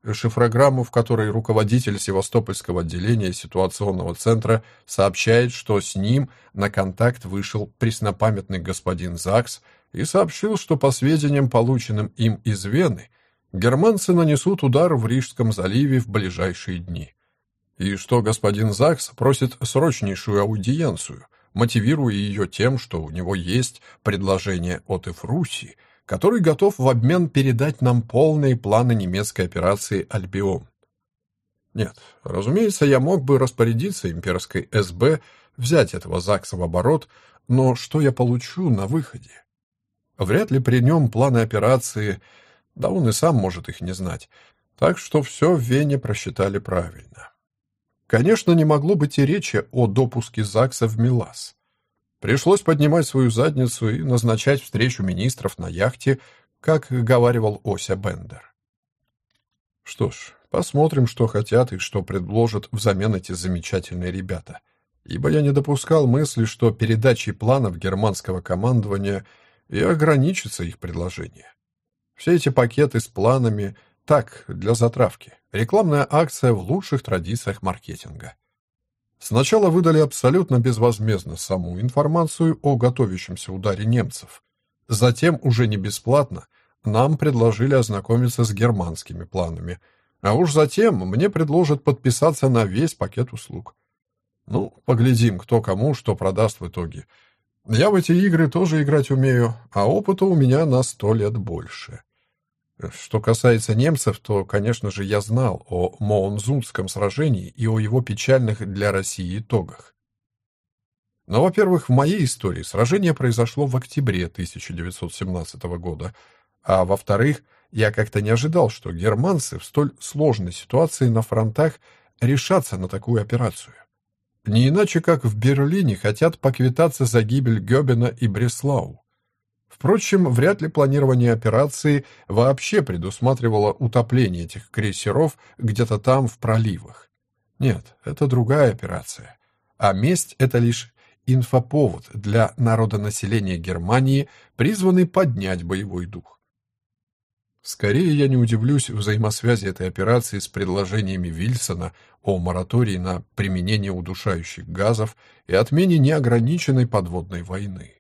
Шифрограмму, в которой руководитель Севастопольского отделения ситуационного центра сообщает, что с ним на контакт вышел преснопамятный господин Закс и сообщил, что по сведениям, полученным им из Вены, Германцы нанесут удар в Рижском заливе в ближайшие дни. И что господин Закс просит срочнейшую аудиенцию, мотивируя ее тем, что у него есть предложение от Эфруси, который готов в обмен передать нам полные планы немецкой операции «Альбион». Нет, разумеется, я мог бы распорядиться имперской СБ взять этого ЗАГСа в оборот, но что я получу на выходе? Вряд ли при нем планы операции, да он и сам может их не знать. Так что все в Вене просчитали правильно. Конечно, не могло быть и речи о допуске ЗАГСа в Милас. Пришлось поднимать свою задницу и назначать встречу министров на яхте, как говаривал Ося Бендер. Что ж, посмотрим, что хотят и что предложат взамен эти замечательные ребята. Ибо я не допускал мысли, что передачей планов германского командования и ограничится их предложение. Все эти пакеты с планами так, для затравки. Рекламная акция в лучших традициях маркетинга. Сначала выдали абсолютно безвозмездно саму информацию о готовящемся ударе немцев. Затем, уже не бесплатно, нам предложили ознакомиться с германскими планами. А уж затем мне предложат подписаться на весь пакет услуг. Ну, поглядим, кто кому что продаст в итоге. Я в эти игры тоже играть умею, а опыта у меня на сто лет больше. Что касается немцев, то, конечно же, я знал о Моонзунском сражении и о его печальных для России итогах. Но, во-первых, в моей истории сражение произошло в октябре 1917 года, а во-вторых, я как-то не ожидал, что германцы в столь сложной ситуации на фронтах решатся на такую операцию. Не иначе, как в Берлине хотят поквитаться за гибель Гёбена и Бреслау. Впрочем, вряд ли планирование операции вообще предусматривало утопление этих крейсеров где-то там в проливах. Нет, это другая операция. А месть — это лишь инфоповод для народонаселения Германии, призванный поднять боевой дух. Скорее я не удивлюсь взаимосвязи этой операции с предложениями Вильсона о моратории на применение удушающих газов и отмене неограниченной подводной войны.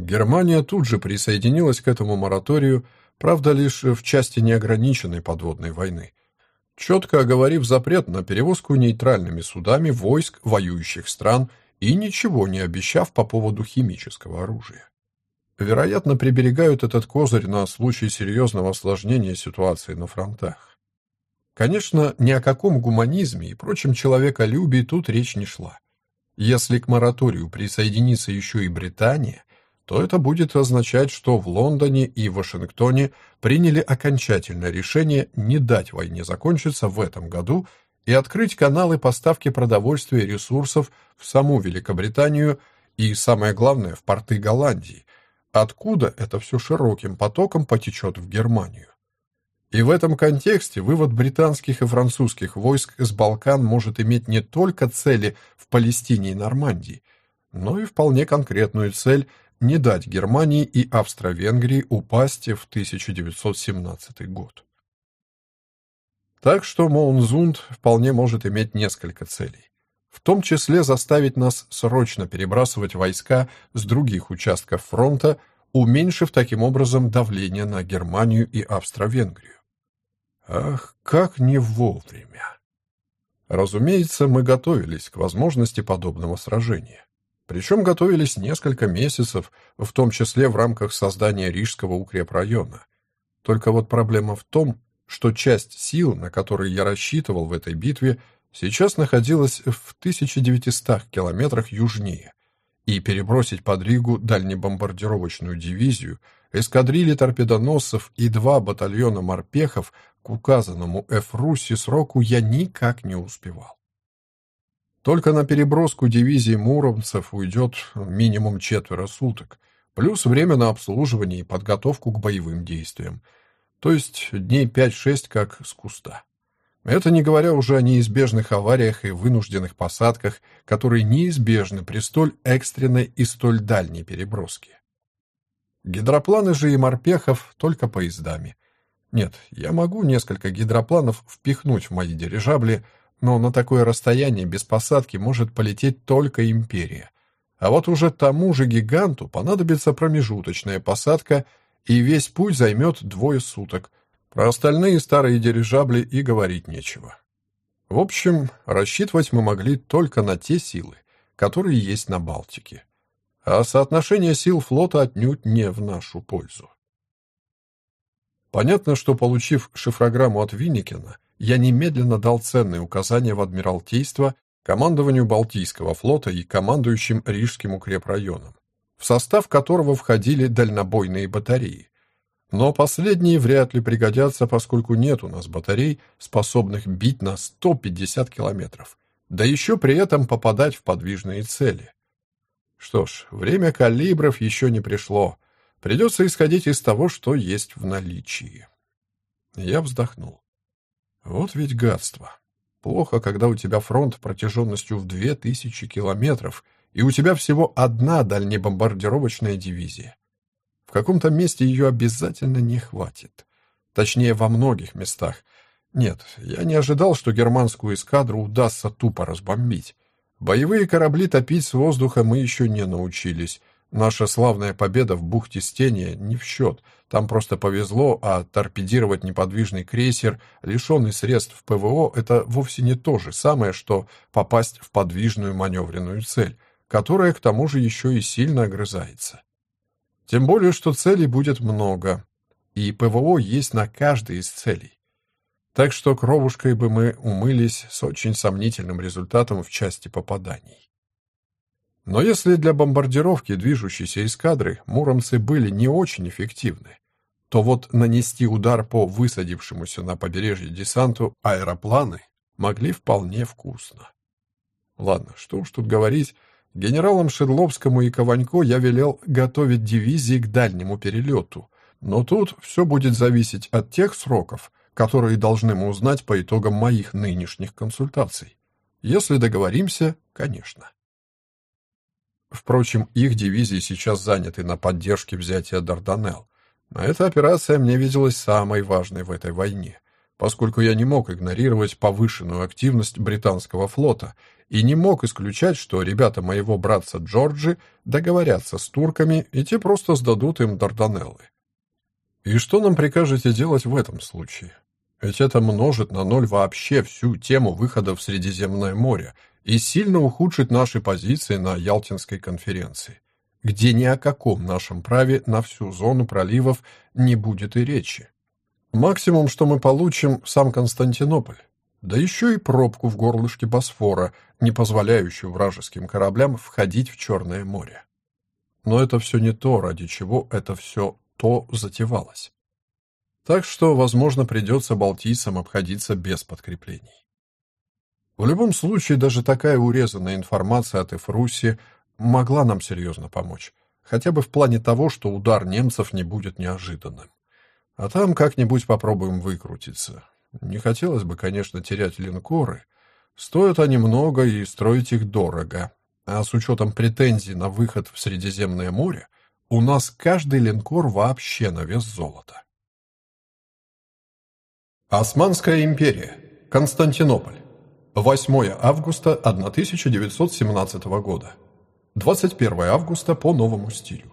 Германия тут же присоединилась к этому мораторию, правда, лишь в части неограниченной подводной войны, четко оговорив запрет на перевозку нейтральными судами войск воюющих стран и ничего не обещав по поводу химического оружия. Вероятно, приберегают этот козырь на случай серьезного осложнения ситуации на фронтах. Конечно, ни о каком гуманизме и прочем человеколюбии тут речь не шла. Если к мораторию присоединится еще и Британия, то это будет означать, что в Лондоне и Вашингтоне приняли окончательное решение не дать войне закончиться в этом году и открыть каналы поставки продовольствия и ресурсов в саму Великобританию и, самое главное, в порты Голландии, откуда это все широким потоком потечет в Германию. И в этом контексте вывод британских и французских войск из Балкан может иметь не только цели в Палестине и Нормандии, но и вполне конкретную цель не дать Германии и Австро-Венгрии упасть в 1917 год. Так что Моунзунд вполне может иметь несколько целей, в том числе заставить нас срочно перебрасывать войска с других участков фронта, уменьшив таким образом давление на Германию и Австро-Венгрию. Ах, как не вовремя! Разумеется, мы готовились к возможности подобного сражения. Причем готовились несколько месяцев, в том числе в рамках создания Рижского укрепрайона. Только вот проблема в том, что часть сил, на которые я рассчитывал в этой битве, сейчас находилась в 1900 километрах южнее, и перебросить под Ригу дальнебомбардировочную дивизию, эскадрильи торпедоносцев и два батальона морпехов к указанному Эфруси сроку я никак не успевал. Только на переброску дивизии муромцев уйдет минимум четверо суток, плюс время на обслуживание и подготовку к боевым действиям. То есть дней 5-6 как с куста. Это не говоря уже о неизбежных авариях и вынужденных посадках, которые неизбежны при столь экстренной и столь дальней переброске. Гидропланы же и морпехов только поездами. Нет, я могу несколько гидропланов впихнуть в мои дирижабли, но на такое расстояние без посадки может полететь только «Империя». А вот уже тому же гиганту понадобится промежуточная посадка, и весь путь займет двое суток. Про остальные старые дирижабли и говорить нечего. В общем, рассчитывать мы могли только на те силы, которые есть на Балтике. А соотношение сил флота отнюдь не в нашу пользу. Понятно, что, получив шифрограмму от Винникена, я немедленно дал ценные указания в Адмиралтейство, командованию Балтийского флота и командующим Рижским укрепрайоном, в состав которого входили дальнобойные батареи. Но последние вряд ли пригодятся, поскольку нет у нас батарей, способных бить на 150 километров, да еще при этом попадать в подвижные цели. Что ж, время калибров еще не пришло. Придется исходить из того, что есть в наличии. Я вздохнул. Вот ведь гадство. Плохо, когда у тебя фронт протяженностью в две тысячи километров, и у тебя всего одна дальнебомбардировочная дивизия. В каком-то месте ее обязательно не хватит. Точнее, во многих местах. Нет, я не ожидал, что германскую эскадру удастся тупо разбомбить. Боевые корабли топить с воздуха мы еще не научились. Наша славная победа в бухте Стения не в счет. Там просто повезло, а торпедировать неподвижный крейсер, лишенный средств ПВО, это вовсе не то же самое, что попасть в подвижную маневренную цель, которая к тому же еще и сильно огрызается. Тем более, что целей будет много, и ПВО есть на каждой из целей. Так что кровушкой бы мы умылись с очень сомнительным результатом в части попаданий. Но если для бомбардировки движущейся эскадры муромцы были не очень эффективны, то вот нанести удар по высадившемуся на побережье десанту аэропланы могли вполне вкусно. Ладно, что уж тут говорить, генералам Шедловскому и Кованько я велел готовить дивизии к дальнему перелету, но тут все будет зависеть от тех сроков, которые должны мы узнать по итогам моих нынешних консультаций. Если договоримся, конечно. Впрочем, их дивизии сейчас заняты на поддержке взятия Дарданелл. А эта операция мне виделась самой важной в этой войне, поскольку я не мог игнорировать повышенную активность британского флота и не мог исключать, что ребята моего братца Джорджи договорятся с турками, и те просто сдадут им Дарданеллы. И что нам прикажете делать в этом случае? Ведь это множит на ноль вообще всю тему выхода в Средиземное море и сильно ухудшит наши позиции на Ялтинской конференции, где ни о каком нашем праве на всю зону проливов не будет и речи. Максимум, что мы получим, сам Константинополь, да еще и пробку в горлышке Босфора, не позволяющую вражеским кораблям входить в Черное море. Но это все не то, ради чего это все то затевалось. Так что, возможно, придется балтийцам обходиться без подкреплений. В любом случае, даже такая урезанная информация от Эфруси могла нам серьезно помочь. Хотя бы в плане того, что удар немцев не будет неожиданным. А там как-нибудь попробуем выкрутиться. Не хотелось бы, конечно, терять линкоры. Стоят они много и строить их дорого. А с учетом претензий на выход в Средиземное море, у нас каждый линкор вообще на вес золота. Османская империя. Константинополь. 8 августа 1917 года. 21 августа по новому стилю.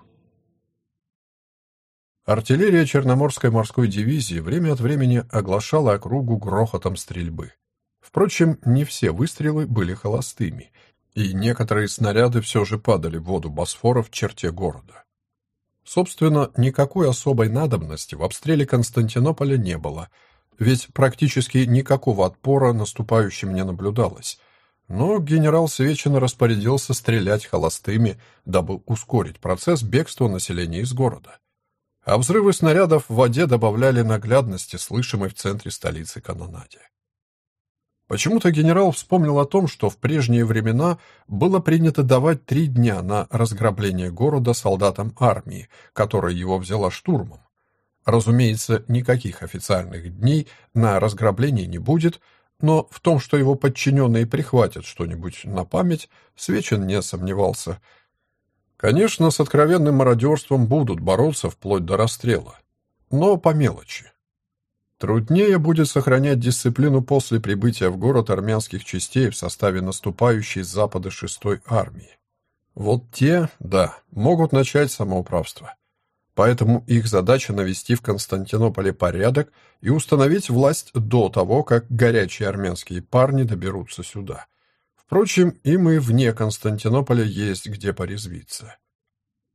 Артиллерия Черноморской морской дивизии время от времени оглашала округу грохотом стрельбы. Впрочем, не все выстрелы были холостыми, и некоторые снаряды все же падали в воду Босфора в черте города. Собственно, никакой особой надобности в обстреле Константинополя не было – ведь практически никакого отпора наступающим не наблюдалось. Но генерал Свечин распорядился стрелять холостыми, дабы ускорить процесс бегства населения из города. А взрывы снарядов в воде добавляли наглядности, слышимой в центре столицы канонаде. Почему-то генерал вспомнил о том, что в прежние времена было принято давать три дня на разграбление города солдатам армии, которая его взяла штурмом. Разумеется, никаких официальных дней на разграбление не будет, но в том, что его подчиненные прихватят что-нибудь на память, Свечин не сомневался. Конечно, с откровенным мародерством будут бороться вплоть до расстрела, но по мелочи. Труднее будет сохранять дисциплину после прибытия в город армянских частей в составе наступающей с запада шестой армии. Вот те, да, могут начать самоуправство. Поэтому их задача навести в Константинополе порядок и установить власть до того, как горячие армянские парни доберутся сюда. Впрочем, им и вне Константинополя есть где порезвиться.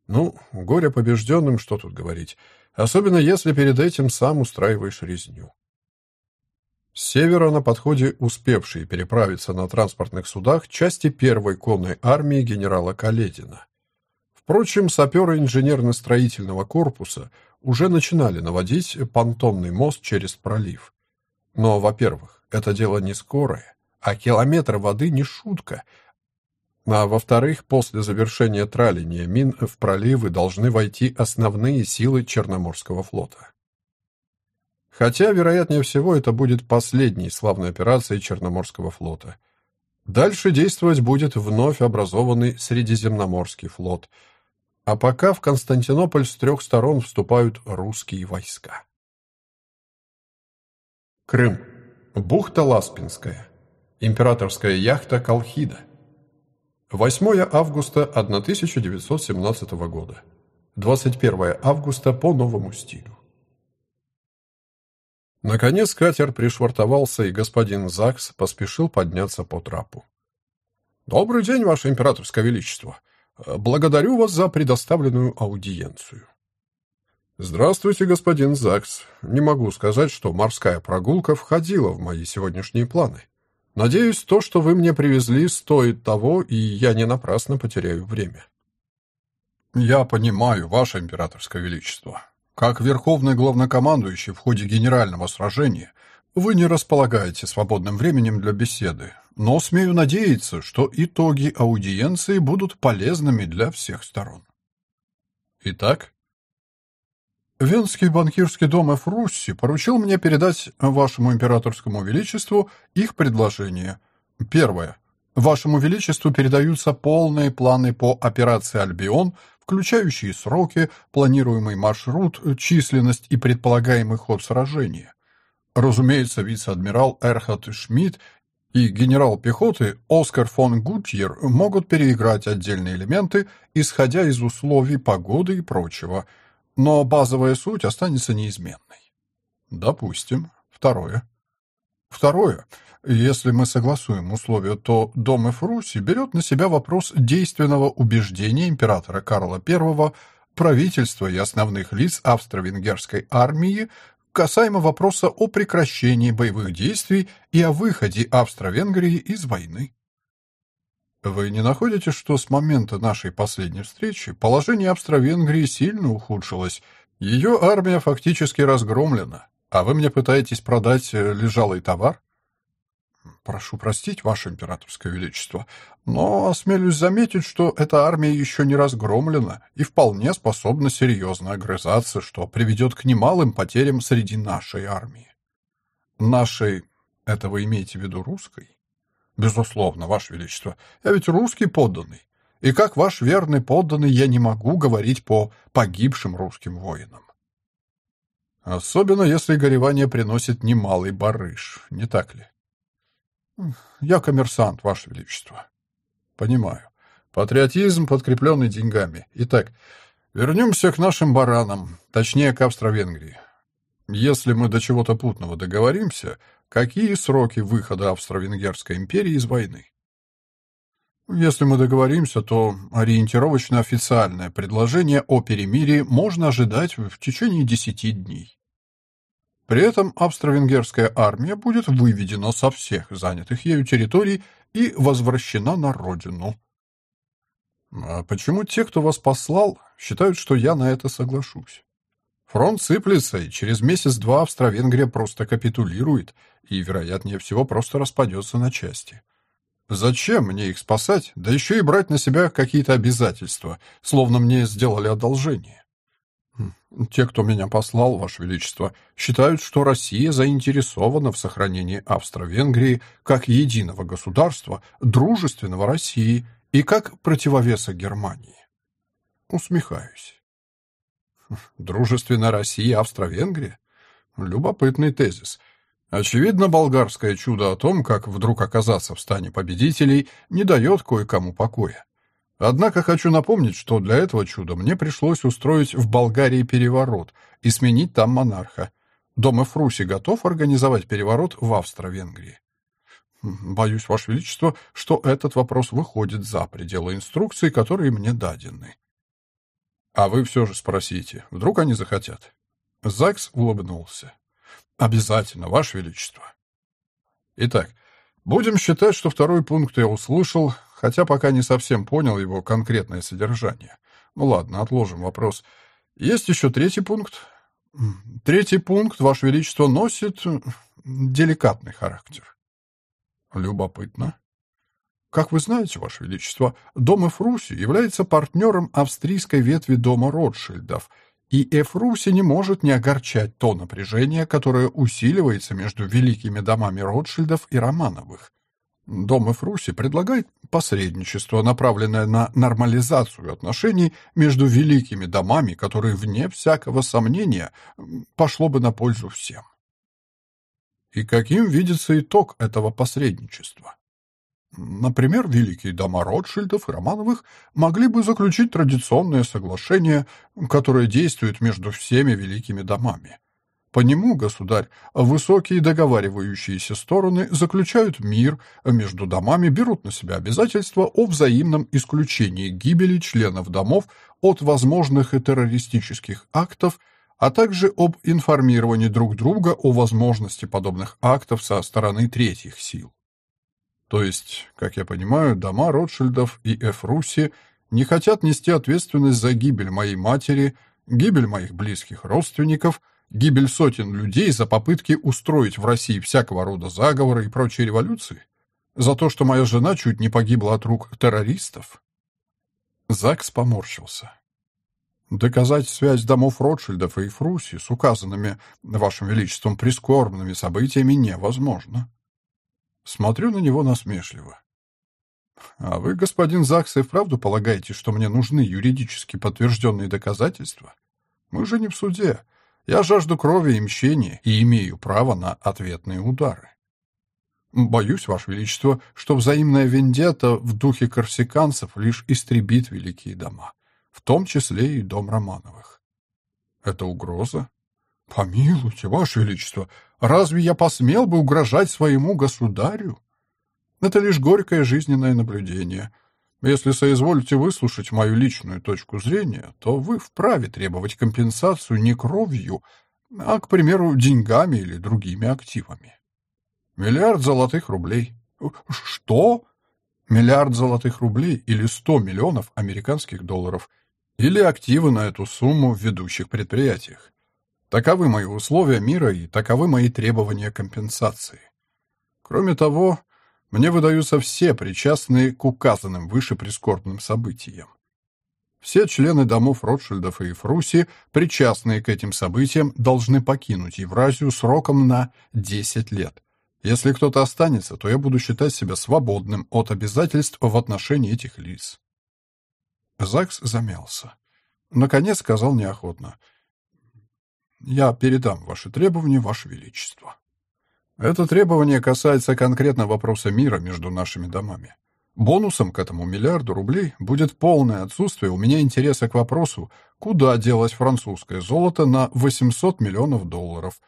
Ну, горе побежденным, что тут говорить, особенно если перед этим сам устраиваешь резню. С севера на подходе успевшие переправиться на транспортных судах части первой конной армии генерала Каледина. Впрочем, саперы инженерно-строительного корпуса уже начинали наводить понтонный мост через пролив. Но, во-первых, это дело не скорое, а километр воды не шутка. А во-вторых, после завершения траления мин в проливы должны войти основные силы Черноморского флота. Хотя, вероятнее всего, это будет последней славной операцией Черноморского флота. Дальше действовать будет вновь образованный Средиземноморский флот. А пока в Константинополь с трех сторон вступают русские войска. Крым. Бухта Ласпинская. Императорская яхта «Колхида». 8 августа 1917 года. 21 августа по новому стилю. Наконец катер пришвартовался, и господин Закс поспешил подняться по трапу. «Добрый день, Ваше Императорское Величество! Благодарю вас за предоставленную аудиенцию». «Здравствуйте, господин Закс. Не могу сказать, что морская прогулка входила в мои сегодняшние планы. Надеюсь, то, что вы мне привезли, стоит того, и я не напрасно потеряю время». «Я понимаю, Ваше Императорское Величество. Как верховный главнокомандующий в ходе генерального сражения, вы не располагаете свободным временем для беседы, но смею надеяться, что итоги аудиенции будут полезными для всех сторон. Итак, Венский банкирский дом Эфрусси поручил мне передать вашему императорскому величеству их предложение. Первое. Вашему величеству передаются полные планы по операции «Альбион», включающие сроки, планируемый маршрут, численность и предполагаемый ход сражения. Разумеется, вице-адмирал Эрхат Шмидт и генерал пехоты Оскар фон Гутьер могут переиграть отдельные элементы, исходя из условий погоды и прочего, но базовая суть останется неизменной. Допустим. Второе. Второе. Если мы согласуем условия, то Дом Эфруси берет на себя вопрос действенного убеждения императора Карла I, правительства и основных лиц австро-венгерской армии касаемо вопроса о прекращении боевых действий и о выходе Австро-Венгрии из войны. Вы не находите, что с момента нашей последней встречи положение Австро-Венгрии сильно ухудшилось? Ее армия фактически разгромлена, а вы мне пытаетесь продать э, лежалый товар? Прошу простить, Ваше Императорское Величество, но осмелюсь заметить, что эта армия еще не разгромлена и вполне способна серьезно огрызаться, что приведет к немалым потерям среди нашей армии. Нашей... Это вы имеете в виду русской? Безусловно, Ваше Величество. Я ведь русский подданный. И как ваш верный подданный я не могу говорить по погибшим русским воинам. Особенно если горевание приносит немалый барыш, не так ли? Я коммерсант, Ваше Величество. Понимаю. Патриотизм, подкрепленный деньгами. Итак, вернемся к нашим баранам, точнее, к Австро-Венгрии. Если мы до чего-то путного договоримся, какие сроки выхода Австро-Венгерской империи из войны? Если мы договоримся, то ориентировочно официальное предложение о перемирии можно ожидать в течение десяти дней. При этом австро-венгерская армия будет выведена со всех занятых ею территорий и возвращена на родину. А почему те, кто вас послал, считают, что я на это соглашусь? Фронт сыплется, и через месяц-два Австро-Венгрия просто капитулирует и, вероятнее всего, просто распадется на части. Зачем мне их спасать, да еще и брать на себя какие-то обязательства, словно мне сделали одолжение? Те, кто меня послал, Ваше Величество, считают, что Россия заинтересована в сохранении Австро-Венгрии как единого государства, дружественного России и как противовеса Германии. Усмехаюсь. Дружественная Россия Австро-Венгрия? Любопытный тезис. Очевидно, болгарское чудо о том, как вдруг оказаться в стане победителей, не дает кое-кому покоя. Однако хочу напомнить, что для этого чуда мне пришлось устроить в Болгарии переворот и сменить там монарха. Дом Эфруси готов организовать переворот в Австро-Венгрии. Боюсь, Ваше Величество, что этот вопрос выходит за пределы инструкций, которые мне дадены. А вы все же спросите, вдруг они захотят. Закс улыбнулся. Обязательно, Ваше Величество. Итак, будем считать, что второй пункт я услышал, хотя пока не совсем понял его конкретное содержание. Ну ладно, отложим вопрос. Есть еще третий пункт? Третий пункт, Ваше Величество, носит деликатный характер. Любопытно. Как вы знаете, Ваше Величество, дом Эфруси является партнером австрийской ветви дома Ротшильдов, и Эфруси не может не огорчать то напряжение, которое усиливается между великими домами Ротшильдов и Романовых. Дом Эфруси предлагает посредничество, направленное на нормализацию отношений между великими домами, которое, вне всякого сомнения, пошло бы на пользу всем. И каким видится итог этого посредничества? Например, великие дома Ротшильдов и Романовых могли бы заключить традиционное соглашение, которое действует между всеми великими домами. По нему, государь, высокие договаривающиеся стороны заключают мир между домами, берут на себя обязательства о взаимном исключении гибели членов домов от возможных террористических актов а также об информировании друг друга о возможности подобных актов со стороны третьих сил. То есть, как я понимаю, дома Ротшильдов и Эфруси не хотят нести ответственность за гибель моей матери, гибель моих близких родственников, гибель сотен людей за попытки устроить в России всякого рода заговоры и прочие революции, за то, что моя жена чуть не погибла от рук террористов. Закс поморщился. Доказать связь домов Ротшильдов и Фруси с указанными Вашим Величеством прискорбными событиями невозможно. Смотрю на него насмешливо. А вы, господин Закс, и вправду полагаете, что мне нужны юридически подтвержденные доказательства? Мы же не в суде. Я жажду крови и мщения и имею право на ответные удары. Боюсь, Ваше Величество, что взаимная вендетта в духе корсиканцев лишь истребит великие дома в том числе и дом Романовых. Это угроза? Помилуйте, Ваше Величество, разве я посмел бы угрожать своему государю? Это лишь горькое жизненное наблюдение. Если соизволите выслушать мою личную точку зрения, то вы вправе требовать компенсацию не кровью, а, к примеру, деньгами или другими активами. Миллиард золотых рублей. Что? Миллиард золотых рублей или сто миллионов американских долларов – или активы на эту сумму в ведущих предприятиях. Таковы мои условия мира и таковы мои требования компенсации. Кроме того, мне выдаются все причастные к указанным выше прискорбным событиям. Все члены домов Ротшильдов и Фруси, причастные к этим событиям, должны покинуть Евразию сроком на 10 лет. Если кто-то останется, то я буду считать себя свободным от обязательств в отношении этих лиц. Закс замялся. Наконец сказал неохотно. «Я передам ваши требования, ваше величество». Это требование касается конкретно вопроса мира между нашими домами. Бонусом к этому миллиарду рублей будет полное отсутствие у меня интереса к вопросу, куда делось французское золото на 800 миллионов долларов.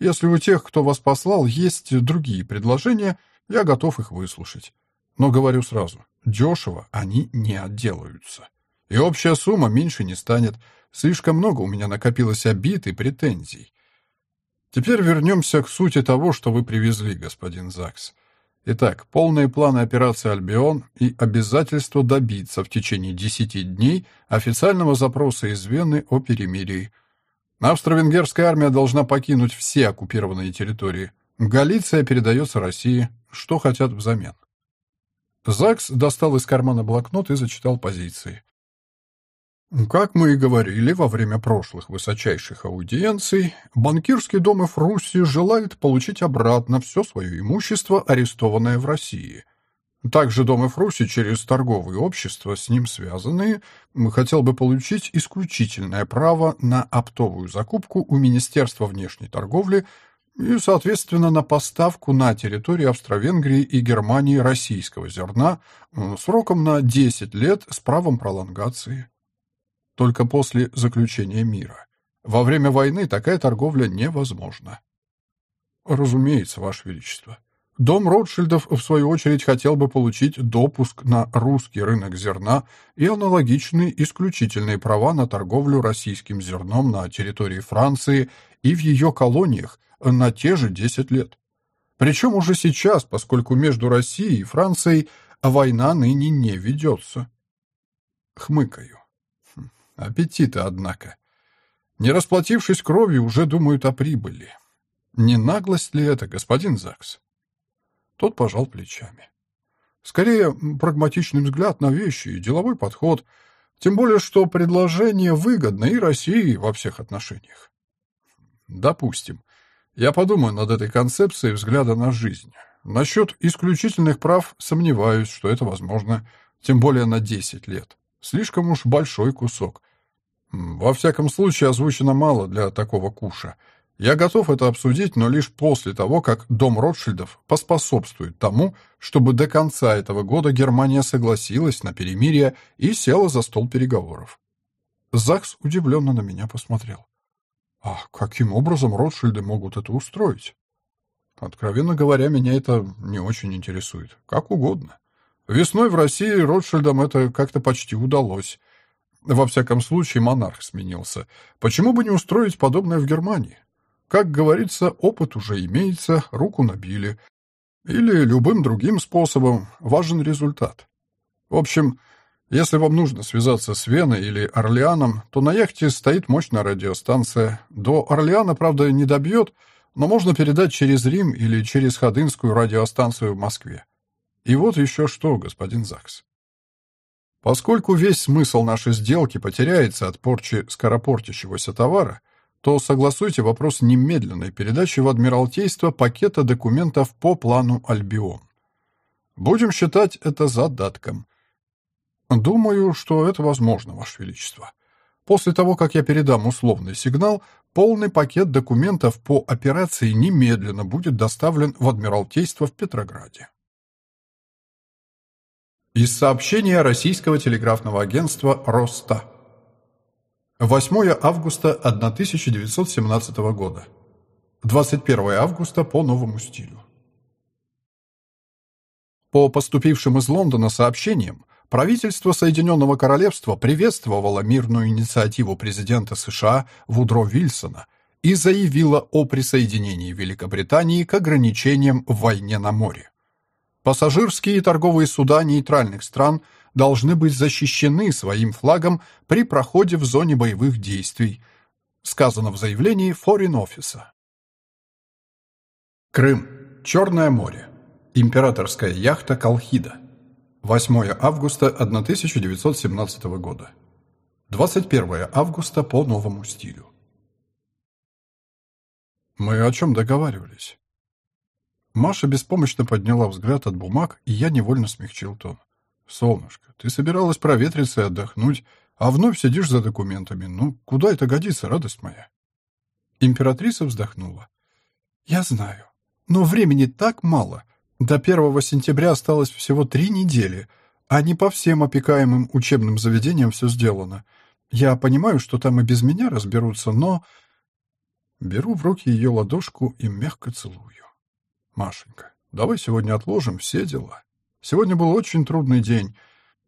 Если у тех, кто вас послал, есть другие предложения, я готов их выслушать. Но говорю сразу, дешево они не отделаются. И общая сумма меньше не станет. Слишком много у меня накопилось обид и претензий. Теперь вернемся к сути того, что вы привезли, господин Закс. Итак, полные планы операции «Альбион» и обязательство добиться в течение десяти дней официального запроса из Вены о перемирии. Австро-Венгерская армия должна покинуть все оккупированные территории. Галиция передается России. Что хотят взамен? Закс достал из кармана блокнот и зачитал позиции. Как мы и говорили во время прошлых высочайших аудиенций, банкирский дом Эфруси желает получить обратно все свое имущество, арестованное в России. Также дом Эфруси через торговые общества, с ним связанные, хотел бы получить исключительное право на оптовую закупку у Министерства внешней торговли и, соответственно, на поставку на территории Австро-Венгрии и Германии российского зерна сроком на 10 лет с правом пролонгации. Только после заключения мира. Во время войны такая торговля невозможна. Разумеется, Ваше Величество. Дом Ротшильдов, в свою очередь, хотел бы получить допуск на русский рынок зерна и аналогичные исключительные права на торговлю российским зерном на территории Франции и в ее колониях на те же 10 лет. Причем уже сейчас, поскольку между Россией и Францией война ныне не ведется. Хмыкаю. Аппетиты, однако. Не расплатившись кровью, уже думают о прибыли. Не наглость ли это, господин Закс? Тот пожал плечами. Скорее, прагматичный взгляд на вещи и деловой подход, тем более, что предложение выгодно и России во всех отношениях. Допустим. Я подумаю над этой концепцией взгляда на жизнь. Насчет исключительных прав сомневаюсь, что это возможно, тем более на 10 лет. Слишком уж большой кусок. Во всяком случае, озвучено мало для такого куша. Я готов это обсудить, но лишь после того, как дом Ротшильдов поспособствует тому, чтобы до конца этого года Германия согласилась на перемирие и села за стол переговоров. Закс удивленно на меня посмотрел. А каким образом Ротшильды могут это устроить? Откровенно говоря, меня это не очень интересует. Как угодно. Весной в России Ротшильдам это как-то почти удалось. Во всяком случае, монарх сменился. Почему бы не устроить подобное в Германии? Как говорится, опыт уже имеется, руку набили. Или любым другим способом. Важен результат. В общем, если вам нужно связаться с Веной или Орлеаном, то на яхте стоит мощная радиостанция. До Орлеана, правда, не добьет, но можно передать через Рим или через Ходынскую радиостанцию в Москве. И вот еще что, господин Закс. Поскольку весь смысл нашей сделки потеряется от порчи скоропортящегося товара, то согласуйте вопрос немедленной передачи в Адмиралтейство пакета документов по плану Альбион. Будем считать это задатком. Думаю, что это возможно, Ваше Величество. После того, как я передам условный сигнал, полный пакет документов по операции немедленно будет доставлен в Адмиралтейство в Петрограде. Из сообщения российского телеграфного агентства «Роста». 8 августа 1917 года. 21 августа по новому стилю. По поступившим из Лондона сообщениям, Правительство Соединенного Королевства приветствовало мирную инициативу президента США Вудро Вильсона и заявило о присоединении Великобритании к ограничениям в войне на море. Пассажирские и торговые суда нейтральных стран должны быть защищены своим флагом при проходе в зоне боевых действий, сказано в заявлении Foreign Office. Крым. Черное море. Императорская яхта «Колхида». 8 августа 1917 года. 21 августа по новому стилю. Мы о чем договаривались? Маша беспомощно подняла взгляд от бумаг, и я невольно смягчил тон. «Солнышко, ты собиралась проветриться и отдохнуть, а вновь сидишь за документами. Ну, куда это годится, радость моя?» Императрица вздохнула. «Я знаю, но времени так мало. До 1 сентября осталось всего три недели, а не по всем опекаемым учебным заведениям все сделано. Я понимаю, что там и без меня разберутся, но... Беру в руки ее ладошку и мягко целую. Машенька, давай сегодня отложим все дела. Сегодня был очень трудный день.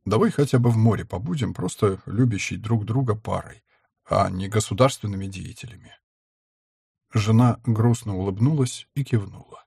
Давай хотя бы в море побудем, просто любящей друг друга парой, а не государственными деятелями. Жена грустно улыбнулась и кивнула.